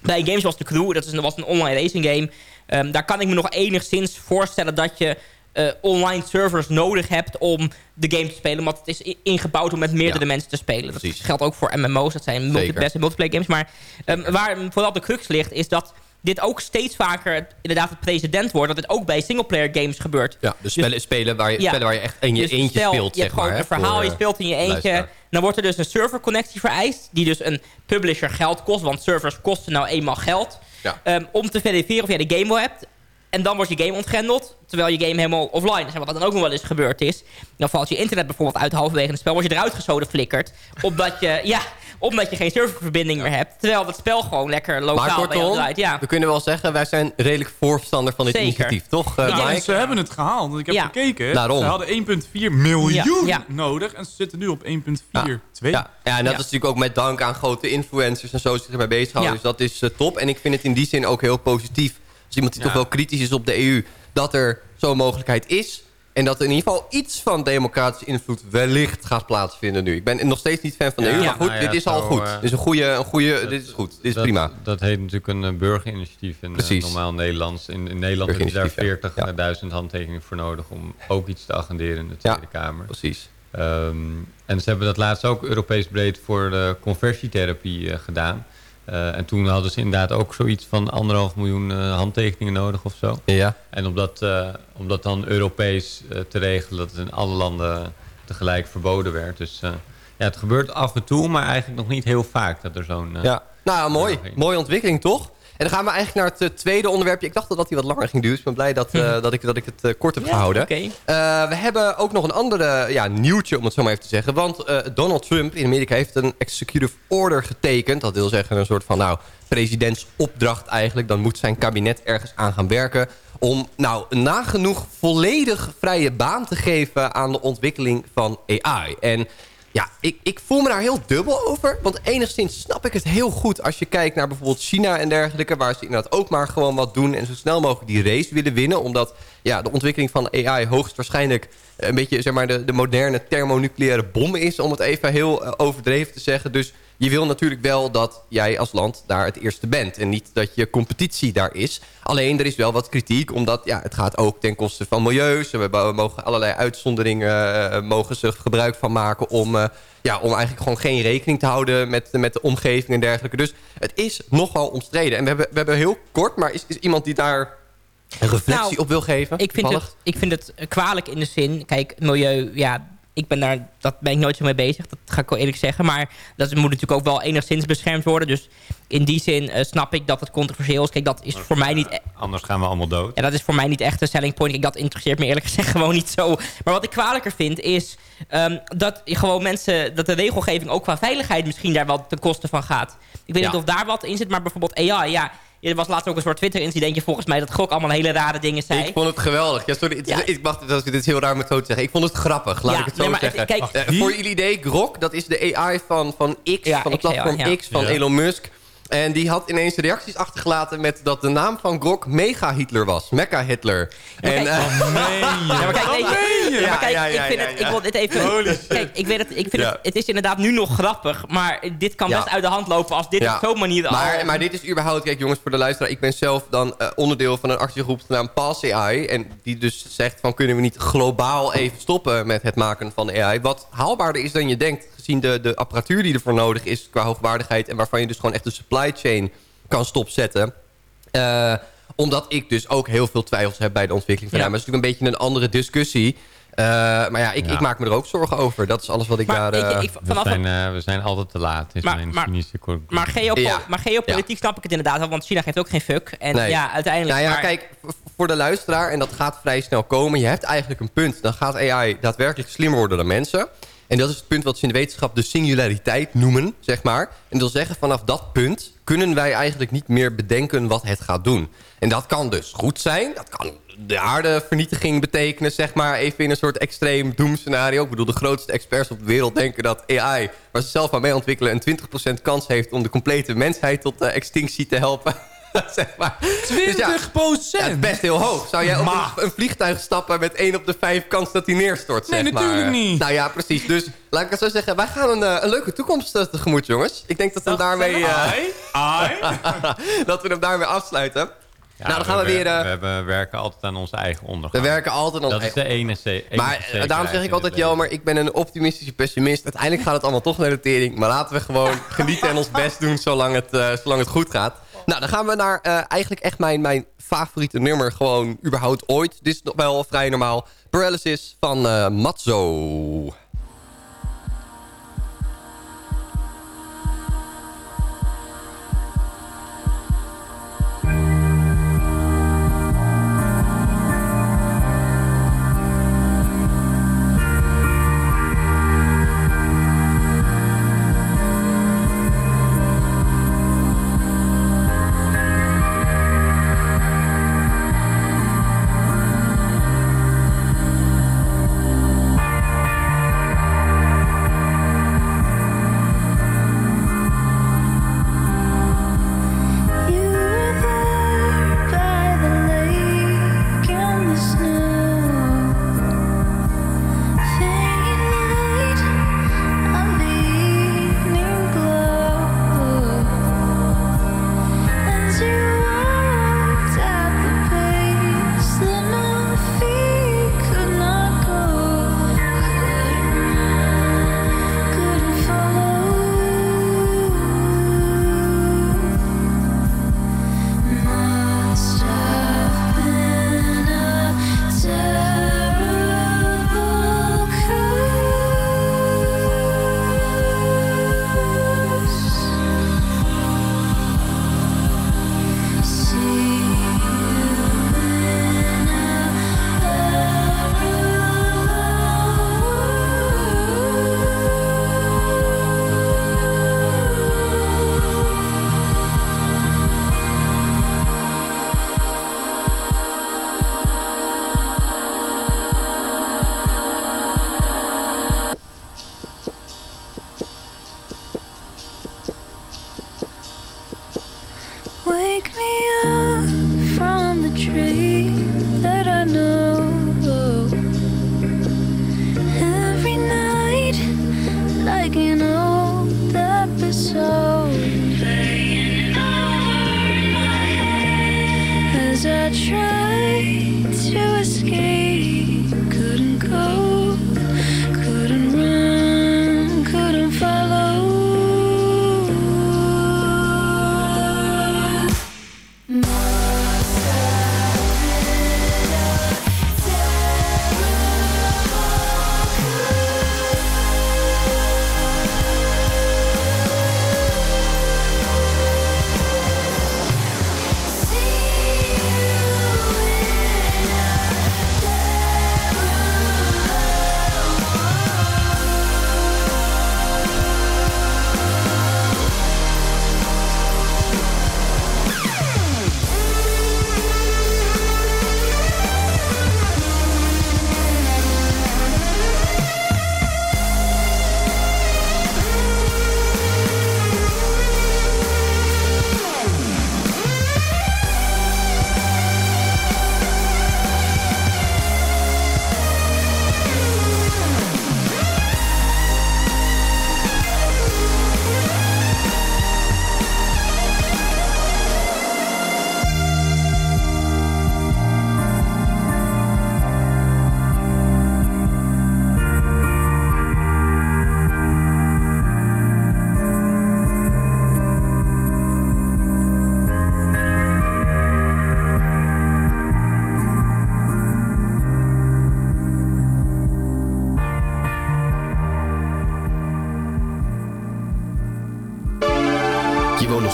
S9: bij games zoals The Crew, dat is was een online racing game... ehm, daar kan ik me nog enigszins voorstellen dat je... eh, online servers nodig hebt om de game te spelen. Want het is ingebouwd om met meerdere
S7: Ja.
S9: mensen te spelen. Dat geldt ook voor MMO's. Dat zijn multi beste multiplayer games. Maar ehm, waar vooral de crux ligt, is dat dit ook steeds vaker het- inderdaad het precedent wordt. Dat dit ook bij singleplayer games gebeurt.
S7: Ja, dus spellen, spelen, waar je,
S9: Ja.
S7: spellen waar je echt in je
S9: Dus
S7: eentje
S9: stel,
S7: speelt,
S9: je
S7: zeg maar.
S9: een verhaal,
S7: voor,
S9: je
S7: eh,
S9: speelt in je eentje.
S7: luisteraar.
S9: Dan wordt er dus een serverconnectie vereist. Die dus een publisher geld kost. Want servers kosten nou eenmaal geld.
S7: Ja.
S9: ehm, om te verifiëren of jij de game wel hebt. En dan wordt je game ontgrendeld. Terwijl je game helemaal offline is. En wat dan ook nog wel eens gebeurd is. Dan valt je internet bijvoorbeeld uit halverwege het spel. Word je eruit gezoden flikkert. Omdat je, ja, omdat je geen serververbinding meer hebt. Terwijl dat spel gewoon lekker
S7: Maar
S9: lokaal bij jou
S7: kortom,
S9: draait. Ja.
S7: we kunnen wel zeggen... wij zijn redelijk voorstander van dit
S9: Zeker.
S7: initiatief, toch, eh, Mike?
S8: ze hebben het gehaald. Want ik heb
S9: Ja.
S8: gekeken.
S7: Daarom.
S8: Ze hadden 1,4 miljoen
S9: Ja, ja.
S8: nodig. En ze zitten nu op 1,42.
S7: Ja, ja, en dat
S9: Ja.
S7: is natuurlijk ook met dank aan grote influencers en zo zich ermee bezighouden.
S9: Ja.
S7: Dus dat is eh, top. En ik vind het in die zin ook heel positief. Als iemand die
S10: Ja.
S7: toch wel kritisch is op de EU, dat er zo'n mogelijkheid is. En dat er in ieder geval iets van democratische invloed wellicht gaat plaatsvinden nu. Ik ben nog steeds niet fan van de
S10: Ja,
S7: EU, maar goed,
S10: nou ja,
S7: dit is al goed.
S10: eh,
S7: dit is een goede, een goede dit is goed. Dit is
S10: dat,
S7: prima.
S10: Dat heet natuurlijk een eh, burgerinitiatief in eh,
S7: Precies.
S10: normaal Nederlands. In, in Nederland heb je daar
S7: Burgerinitiatief,
S10: 40.000 handtekeningen voor nodig... om ook iets te agenderen in de Tweede Kamer.
S7: Precies.
S10: Ehm, en ze hebben dat laatst ook Europees breed voor de conversietherapie gedaan. Eh, en toen hadden ze inderdaad ook zoiets van anderhalf miljoen eh, handtekeningen nodig of zo.
S7: Ja.
S10: En om dat, eh, om dat dan Europees te regelen, dat het in alle landen tegelijk verboden werd. Dus ja, het gebeurt af en toe, maar eigenlijk nog niet heel vaak dat er zo'n...
S7: Ja, nou mooi. Mooie ontwikkeling, toch? En dan gaan we eigenlijk naar het eh, tweede onderwerpje. Ik dacht dat hij wat langer ging duren. Dus ik ben blij dat, eh, dat, ik, dat ik het eh, kort heb
S9: Ja,
S7: gehouden. Eh, we hebben ook nog een andere ja, nieuwtje, om het zo maar even te zeggen. Want Donald Trump in Amerika heeft een executive order getekend. Dat wil zeggen een soort van nou, presidentsopdracht eigenlijk. Dan moet zijn kabinet ergens aan gaan werken... om nou nagenoeg volledig vrije baan te geven aan de ontwikkeling van AI. En ja, ik, ik voel me daar heel dubbel over. Want enigszins snap ik het heel goed als je kijkt naar bijvoorbeeld China en dergelijke. Waar ze inderdaad ook maar gewoon wat doen en zo snel mogelijk die race willen winnen. Omdat ja, de ontwikkeling van AI hoogstwaarschijnlijk een beetje zeg maar, de, de moderne thermonucleaire bom is. Om het even heel eh, overdreven te zeggen. Dus je wil natuurlijk wel dat jij als land daar het eerste bent. En niet dat je competitie daar is. Alleen er is wel wat kritiek. Omdat ja, het gaat ook ten koste van milieu. Ze we mogen allerlei uitzonderingen eh, mogen ze gebruik van maken om... eh, ja, om eigenlijk gewoon geen rekening te houden met, met de omgeving en dergelijke. Dus het is nogal omstreden. En we hebben, we hebben heel kort, maar is, is iemand die daar een reflectie
S9: Nou,
S7: op wil geven?
S9: Ik vind,
S7: toevallig?
S9: het, ik vind het kwalijk in de zin... Kijk, milieu, ja, ik ben daar, dat ben ik nooit zo mee bezig. Dat ga ik wel eerlijk zeggen. Maar dat moet natuurlijk ook wel enigszins beschermd worden. Dus in die zin eh, snap ik dat het controversieel is. Kijk, dat is voor mij niet... e-
S10: Anders gaan we allemaal dood.
S9: Ja, dat is voor mij niet echt een selling point. Kijk, dat interesseert me eerlijk gezegd gewoon niet zo. Maar wat ik kwalijker vind is ehm, dat gewoon mensen... dat de regelgeving ook qua veiligheid misschien daar wel ten koste van gaat. Ik weet
S7: Ja.
S9: niet of daar wat in zit, maar bijvoorbeeld AI, ja... Er was laatst ook een soort Twitter-incidentje volgens mij... dat Gok allemaal hele rare dingen zei.
S7: Ik vond het geweldig. Ja, sorry, het is- ik wacht, dat dit is heel raar met zo te zeggen. Ik vond het grappig, laat
S9: Ja,
S7: ik het zo
S9: nee, maar
S7: zeggen.
S9: het- kijk-
S7: Eh, voor jullie idee, Grok, dat is de AI van, van X,
S9: Ja,
S7: van het
S9: XAI,
S7: platform
S9: ja.
S7: X van
S9: Ja.
S7: Elon Musk. En die had ineens reacties achtergelaten met dat de naam van Grok Mega-Hitler was. Mecha-Hitler. En,
S9: kijk-
S7: eh,
S9: Ja, maar kijk, nee,
S7: je?
S9: ja, maar kijk,
S7: Ja, ja, ja,
S9: ik vind het, ik wil dit even,
S7: Holy
S9: kijk, ik weet het, ik vind het, het is inderdaad nu nog grappig, maar dit kan
S7: Ja.
S9: best uit de hand lopen als dit
S7: Ja.
S9: op zo'n manier al...
S7: Maar, maar dit is überhaupt, kijk jongens, voor de luisteraar. Ik ben zelf dan eh, onderdeel van een actiegroep genaamd Pass AI. En die dus zegt van kunnen we niet globaal even stoppen met het maken van AI. Wat haalbaarder is dan je denkt. Gezien de, de apparatuur die ervoor nodig is qua hoogwaardigheid. En waarvan je dus gewoon echt de supply chain kan stopzetten. Eh, omdat ik dus ook heel veel twijfels heb bij de ontwikkeling van
S9: Ja.
S7: AI. Maar dat is natuurlijk een beetje een andere discussie. Eh, maar ja ik,
S10: Ja.
S7: ik maak me er ook zorgen over. Dat is alles wat ik
S9: Maar
S7: daar...
S9: ik-
S7: eh,
S9: ik-
S10: We zijn, eh, we zijn altijd te laat, is
S9: Maar-
S10: mijn
S9: maar-. Maar, geopo
S7: Ja.
S9: maar geopolitiek snap ik het inderdaad wel, want China geeft ook geen fuck. En
S7: Nee.
S9: ja, uiteindelijk...
S7: Nou ja,
S9: maar-
S7: kijk, voor de luisteraar, en dat gaat vrij snel komen... je hebt eigenlijk een punt. Dan gaat AI daadwerkelijk slimmer worden dan mensen. En dat is het punt wat ze in de wetenschap de singulariteit noemen, zeg maar. En wil zeggen, vanaf dat punt kunnen wij eigenlijk niet meer bedenken wat het gaat doen. En dat kan dus goed zijn. Dat kan de aardevernietiging betekenen, zeg maar. Even in een soort extreem doemscenario. Ik bedoel, de grootste experts op de wereld denken dat AI... waar ze zelf aan mee ontwikkelen... een 20% kans heeft om de complete mensheid tot eh, extinctie te helpen. zeg maar.
S8: 20
S7: Ja, het is best heel hoog. Zou jij op een, een vliegtuig stappen met 1 op de 5 kans dat hij neerstort?
S8: Nee,
S7: zeg maar.
S8: natuurlijk niet.
S7: Nou ja, precies. Dus laat ik het zo zeggen. Wij gaan een, eh, een leuke toekomst eh, tegemoet, jongens. Ik denk dat we hem daarmee, eh, dat we hem daarmee afsluiten.
S10: Ja,
S7: nou, dan gaan we, weer... eh,
S10: we, hebben- werken altijd aan onze eigen ondergang.
S7: we werken altijd aan...
S10: Dat is de ene, enige
S7: Maar daarom zeg ik altijd,
S10: leven.
S7: Jelmer, ik ben een optimistische pessimist. Uiteindelijk gaat het allemaal toch naar de tering. Maar laten we gewoon genieten en ons best doen zolang het, eh, zolang het goed gaat. Nou, dan gaan we naar eh, eigenlijk echt mijn, mijn favoriete nummer. Gewoon überhaupt ooit. Dit is nog wel vrij normaal. Paralysis van eh Matzo.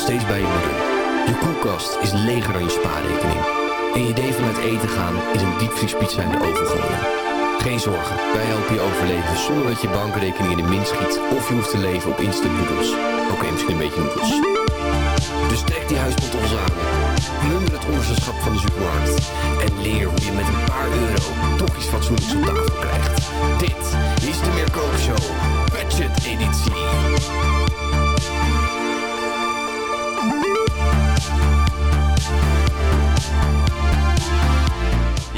S15: Steeds bij je moeder. Je koelkast is leger dan je spaarrekening. En je idee van uit eten gaan is een diepvriespizza in de oven gooien. Geen zorgen, wij helpen je overleven zonder dat je bankrekening in de min schiet... of je hoeft te leven op instant noodles. Oké, misschien een beetje noodles. Dus trek die huispantoffels aan. Plundер het onderste schap van de supermarkt. En leer hoe je met een paar euro toch iets fatsoenlijks op tafel krijgt. Dit is de Meer Show. Budget editie.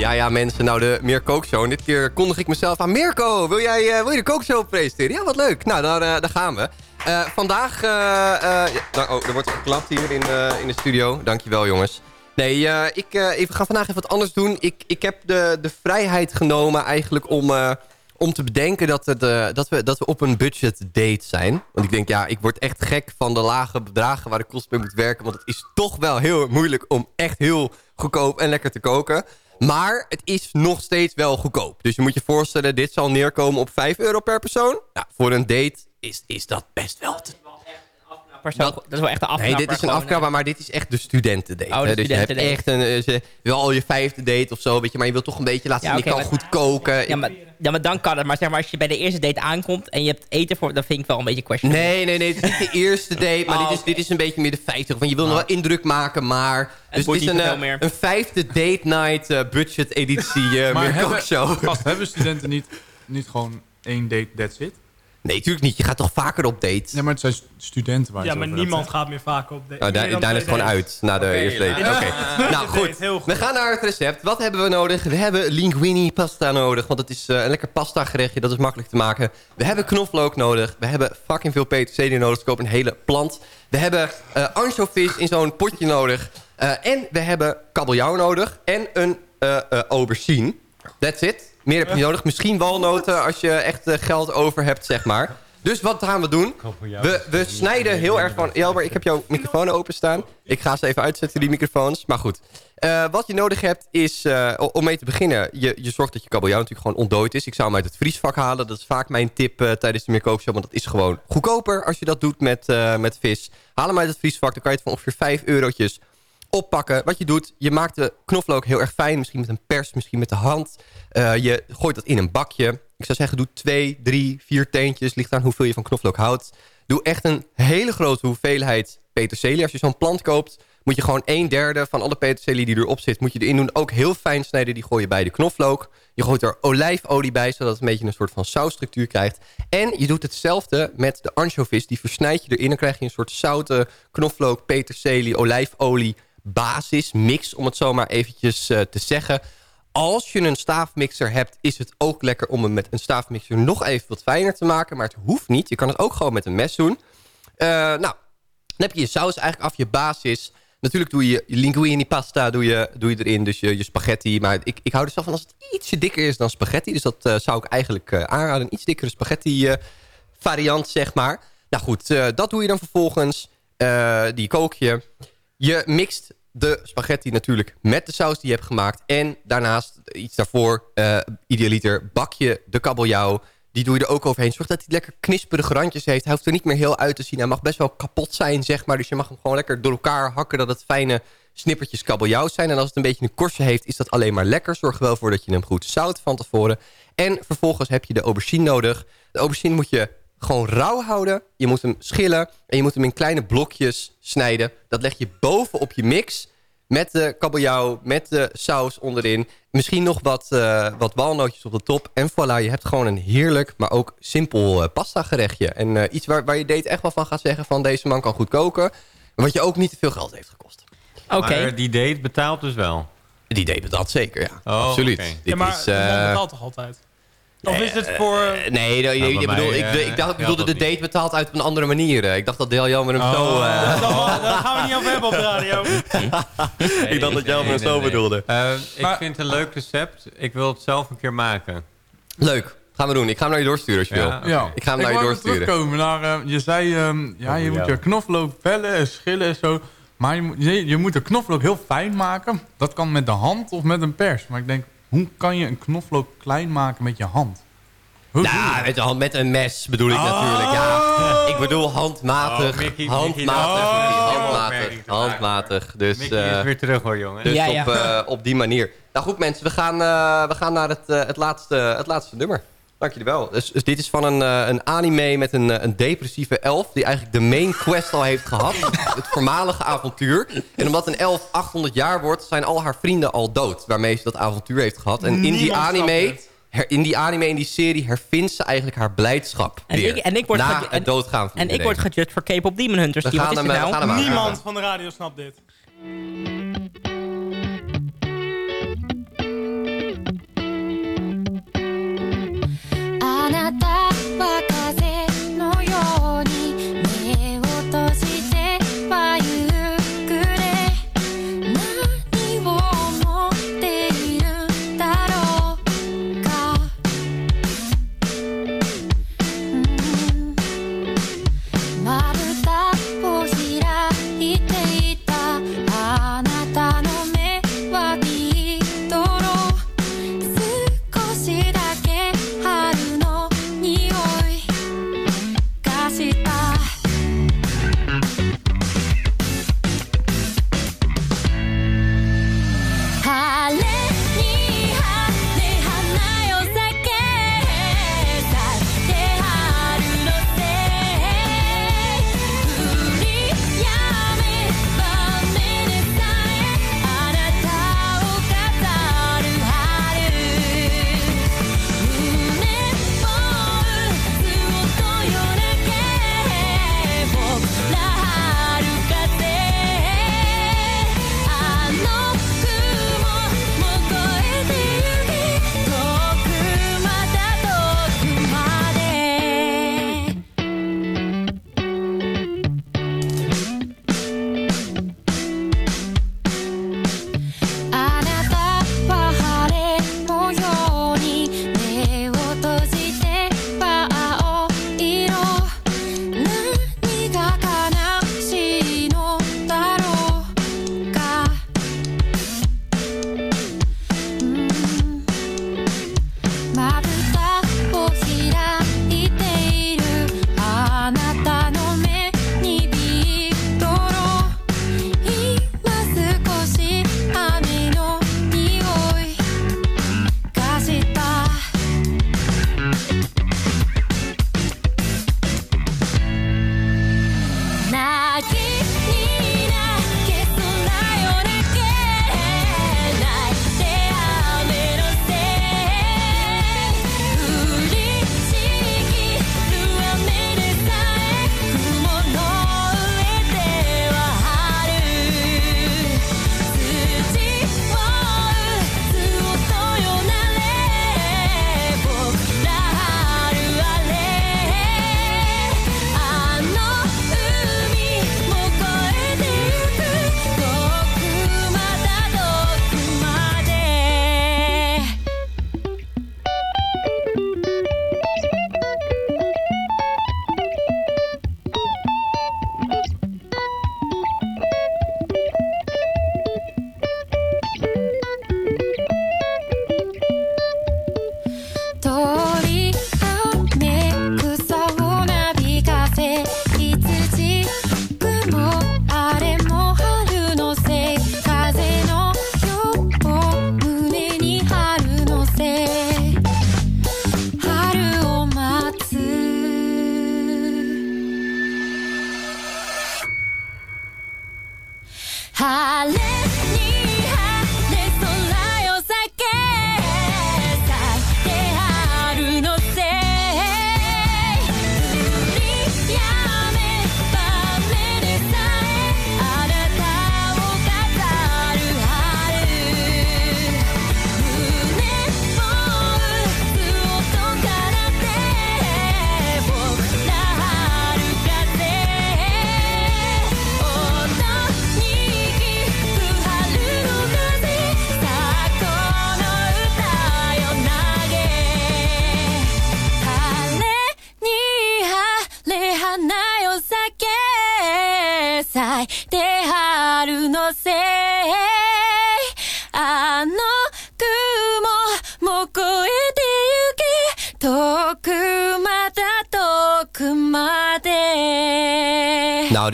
S7: Ja, ja, mensen. Nou, de Meer. En dit keer kondig ik mezelf aan. Mirko, wil jij eh, wil je de Kookshow presenteren? Ja, wat leuk. Nou, daar, eh, gaan we. Eh, vandaag... oh, er wordt geklapt hier in, in de studio. Dankjewel, jongens. Nee, ik, ik ga vandaag even wat anders doen. Ik, ik heb de, de vrijheid genomen eigenlijk om, om te bedenken dat, het, dat, we, dat we op een budget date zijn. Want ik denk, ja, ik word echt gek van de lage bedragen waar ik kost mee moet werken. Want het is toch wel heel moeilijk om echt heel goedkoop en lekker te koken. Maar het is nog steeds wel goedkoop. Dus je moet je voorstellen, dit zal neerkomen op 5 euro per persoon. Nou, voor een date is, is dat best wel te
S9: Persoon, dat, is wel echt een afknapper.
S7: Nee, dit is een afknapper, maar dit is echt de studentendate.
S9: Oh, de
S7: dus je hebt
S9: studentendate.
S7: echt een, eh, ze wil al je vijfde date of zo, weet je, maar je wilt toch een beetje laten
S9: Ja,
S7: zien,
S9: oké,
S7: je kan
S9: maar-
S7: goed koken.
S9: Ja maar, ja, maar dan kan het. Maar zeg maar, als je bij de eerste date aankomt en je hebt eten voor... Dan vind ik wel een beetje question.
S7: Nee, nee, nee, het is niet de eerste date, maar
S9: Oh,
S7: dit, is, dit is een beetje meer de 50. Want je wil nog wel indruk maken, maar... Dus het is een, eh,
S9: meer.
S7: een vijfde date night eh, budget editie uh,
S8: Maar
S7: meer
S8: hebben,
S7: show.
S8: gast, hebben studenten niet, niet gewoon één date, that's it?
S7: Nee, natuurlijk niet. Je gaat toch vaker op date?
S8: Nee, maar het zijn studenten waar je
S11: Ja, maar niemand gaat meer vaak op de.
S7: Nou, daar, daar is het gewoon uit na de eerste date.
S11: ja.
S7: Oké.
S11: Ja.
S7: Nou, goed.
S11: Heel goed.
S7: We gaan naar het recept. Wat hebben we nodig? We hebben linguine pasta nodig. Want het is eh, een lekker pasta gerechtje. Dat is makkelijk te maken. We hebben knoflook nodig. We hebben fucking veel peterselie nodig. Dus koop een hele plant. We hebben eh anchovies in zo'n potje nodig. Eh, en we hebben kabeljauw nodig. En een eh eh, aubergine. That's it. Meer heb je nodig. Misschien walnoten als je echt eh, geld over hebt, zeg maar. Dus wat gaan we doen? We, we snijden heel erg van... Jelber, ik heb jouw microfoon openstaan. Ik ga ze even uitzetten, die microfoons. Maar goed. Eh, wat je nodig hebt is, eh, om mee te beginnen... Je, je zorgt dat je kabeljauw natuurlijk gewoon ontdooid is. Ik zou hem uit het vriesvak halen. Dat is vaak mijn tip tijdens de meerkoopshow. Want dat is gewoon goedkoper als je dat doet met, met vis. Haal hem uit het vriesvak. Dan kan je het van ongeveer 5 eurotjes oppakken. Wat je doet, je maakt de knoflook heel erg fijn. Misschien met een pers, misschien met de hand. Eh, je gooit dat in een bakje. Ik zou zeggen, doe twee, drie, vier teentjes. Ligt aan hoeveel je van knoflook houdt. Doe echt een hele grote hoeveelheid peterselie. Als je zo'n plant koopt, moet je gewoon een derde van alle peterselie die erop zit... moet je erin doen. Ook heel fijn snijden, die gooi je bij de knoflook. Je gooit er olijfolie bij, zodat het een beetje een soort van sausstructuur krijgt. En je doet hetzelfde met de anchovies. Die versnijd je erin. Dan krijg je een soort zoute knoflook, peterselie, olijfolie basismix, om het zo maar eventjes eh, te zeggen. Als je een staafmixer hebt, is het ook lekker om hem met een staafmixer nog even wat fijner te maken. Maar het hoeft niet. Je kan het ook gewoon met een mes doen. Eh, nou, dan heb je je saus eigenlijk af, je basis. Natuurlijk doe je je linguine pasta doe je, doe je erin, dus je, spaghetti. Maar ik, ik hou er zelf van als het ietsje dikker is dan spaghetti. Dus dat eh, zou ik eigenlijk aanraden. Een iets dikkere spaghetti variant, zeg maar. Nou goed, dat doe je dan vervolgens. Die kook je. Je mixt de spaghetti natuurlijk met de saus die je hebt gemaakt. En daarnaast, iets daarvoor, eh idealiter, bak je de kabeljauw. Die doe je er ook overheen. Zorg dat hij lekker knisperige randjes heeft. Hij hoeft er niet meer heel uit te zien. Hij mag best wel kapot zijn, zeg maar. Dus je mag hem gewoon lekker door elkaar hakken... dat het fijne snippertjes kabeljauw zijn. En als het een beetje een korstje heeft, is dat alleen maar lekker. Zorg er wel voor dat je hem goed zout van tevoren. En vervolgens heb je de aubergine nodig. De aubergine moet je gewoon rauw houden. Je moet hem schillen en je moet hem in kleine blokjes snijden. Dat leg je bovenop je mix met de kabeljauw, met de saus onderin. Misschien nog wat, eh, wat walnootjes op de top. En voilà, je hebt gewoon een heerlijk, maar ook simpel eh, pasta gerechtje. En eh, iets waar, waar je date echt wel van gaat zeggen van deze man kan goed koken. Wat je ook niet te veel geld heeft gekost.
S10: Maar die date betaalt dus wel?
S7: Die date betaalt zeker, ja.
S10: Oh,
S7: Absoluut.
S10: oké.
S7: Dit
S11: Ja, maar
S7: is, eh,
S11: betaalt toch altijd? Of is het voor...
S7: Eh, nee, dat- je,
S10: Nou,
S7: je
S10: bij
S7: bedoel,
S10: mij,
S7: ik,
S10: eh,
S7: ik dacht, ik bedoelde de
S10: dat
S7: date betaald uit een andere manier. Eh, Ik dacht dat Del Jammer hem zo... Eh,
S11: Daar gaan we niet over hebben op de radio.
S7: ik dacht dat jij hem zo bedoelde.
S10: Eh, ik
S11: Maar-
S10: vind het een leuk recept. Ik wil het zelf een keer maken.
S7: Leuk. Gaan we doen. Ik ga hem naar je doorsturen als je
S10: Ja,
S7: wil.
S8: Ja.
S7: Ik ga hem naar je
S8: wou
S7: doorsturen.
S8: terugkomen naar... eh, je zei, ehm, ja, je moet
S10: jou.
S8: je knoflook pellen en schillen en zo. Maar je moet, je, je moet de knoflook heel fijn maken. Dat kan met de hand of met een pers. Maar ik denk, hoe kan je een knoflook klein maken met je hand? Hoe dat?
S7: met, de hand, met een mes bedoel ik natuurlijk. Ja, ik bedoel handmatig.
S10: Oh, Mickey,
S7: handmatig.
S10: Mickey, oh.
S7: handmatig. Handmatig. Dus,
S10: Mickey
S7: eh,
S10: is weer terug hoor, jongen.
S7: dus
S9: Ja, ja.
S7: Op, eh, op die manier. Nou goed mensen, we gaan, eh, we gaan naar het, het, laatste, het laatste nummer. Dank jullie wel. Dus, dus dit is van een, eh, een anime met een, eh, een depressieve elf... die eigenlijk de main quest al heeft gehad. het voormalige avontuur. En omdat een elf 800 jaar wordt... zijn al haar vrienden al dood... waarmee ze dat avontuur heeft gehad. En in die anime... Her, in die anime, in die serie, hervindt ze eigenlijk haar blijdschap
S9: En
S7: weer.
S9: ik- en ik word
S7: na het doodgaan van
S9: En ik word gejudged voor Cape of Demon Hunters.
S7: We gaan hem, eh, we
S9: nou?
S7: gaan hem aan.
S11: Niemand van de radio snapt dit.
S16: Dat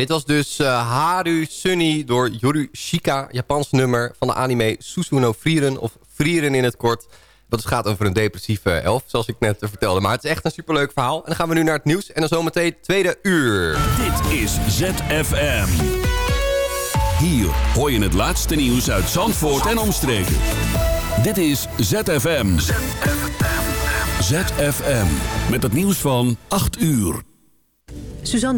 S16: dit was dus eh, Haru Sunny door Yoru Shika, Japans nummer van de anime Susuno Frieren, of Frieren in het kort. Dat gaat over een depressieve elf, zoals ik net vertelde. Maar het is echt een superleuk verhaal. En dan gaan we nu naar het nieuws en dan zometeen tweede uur.
S2: Dit is ZFM. Hier hoor je het laatste nieuws uit Zandvoort en omstreken. Dit is ZFM. ZFM. Met het nieuws van 8 uur.
S17: Suzanne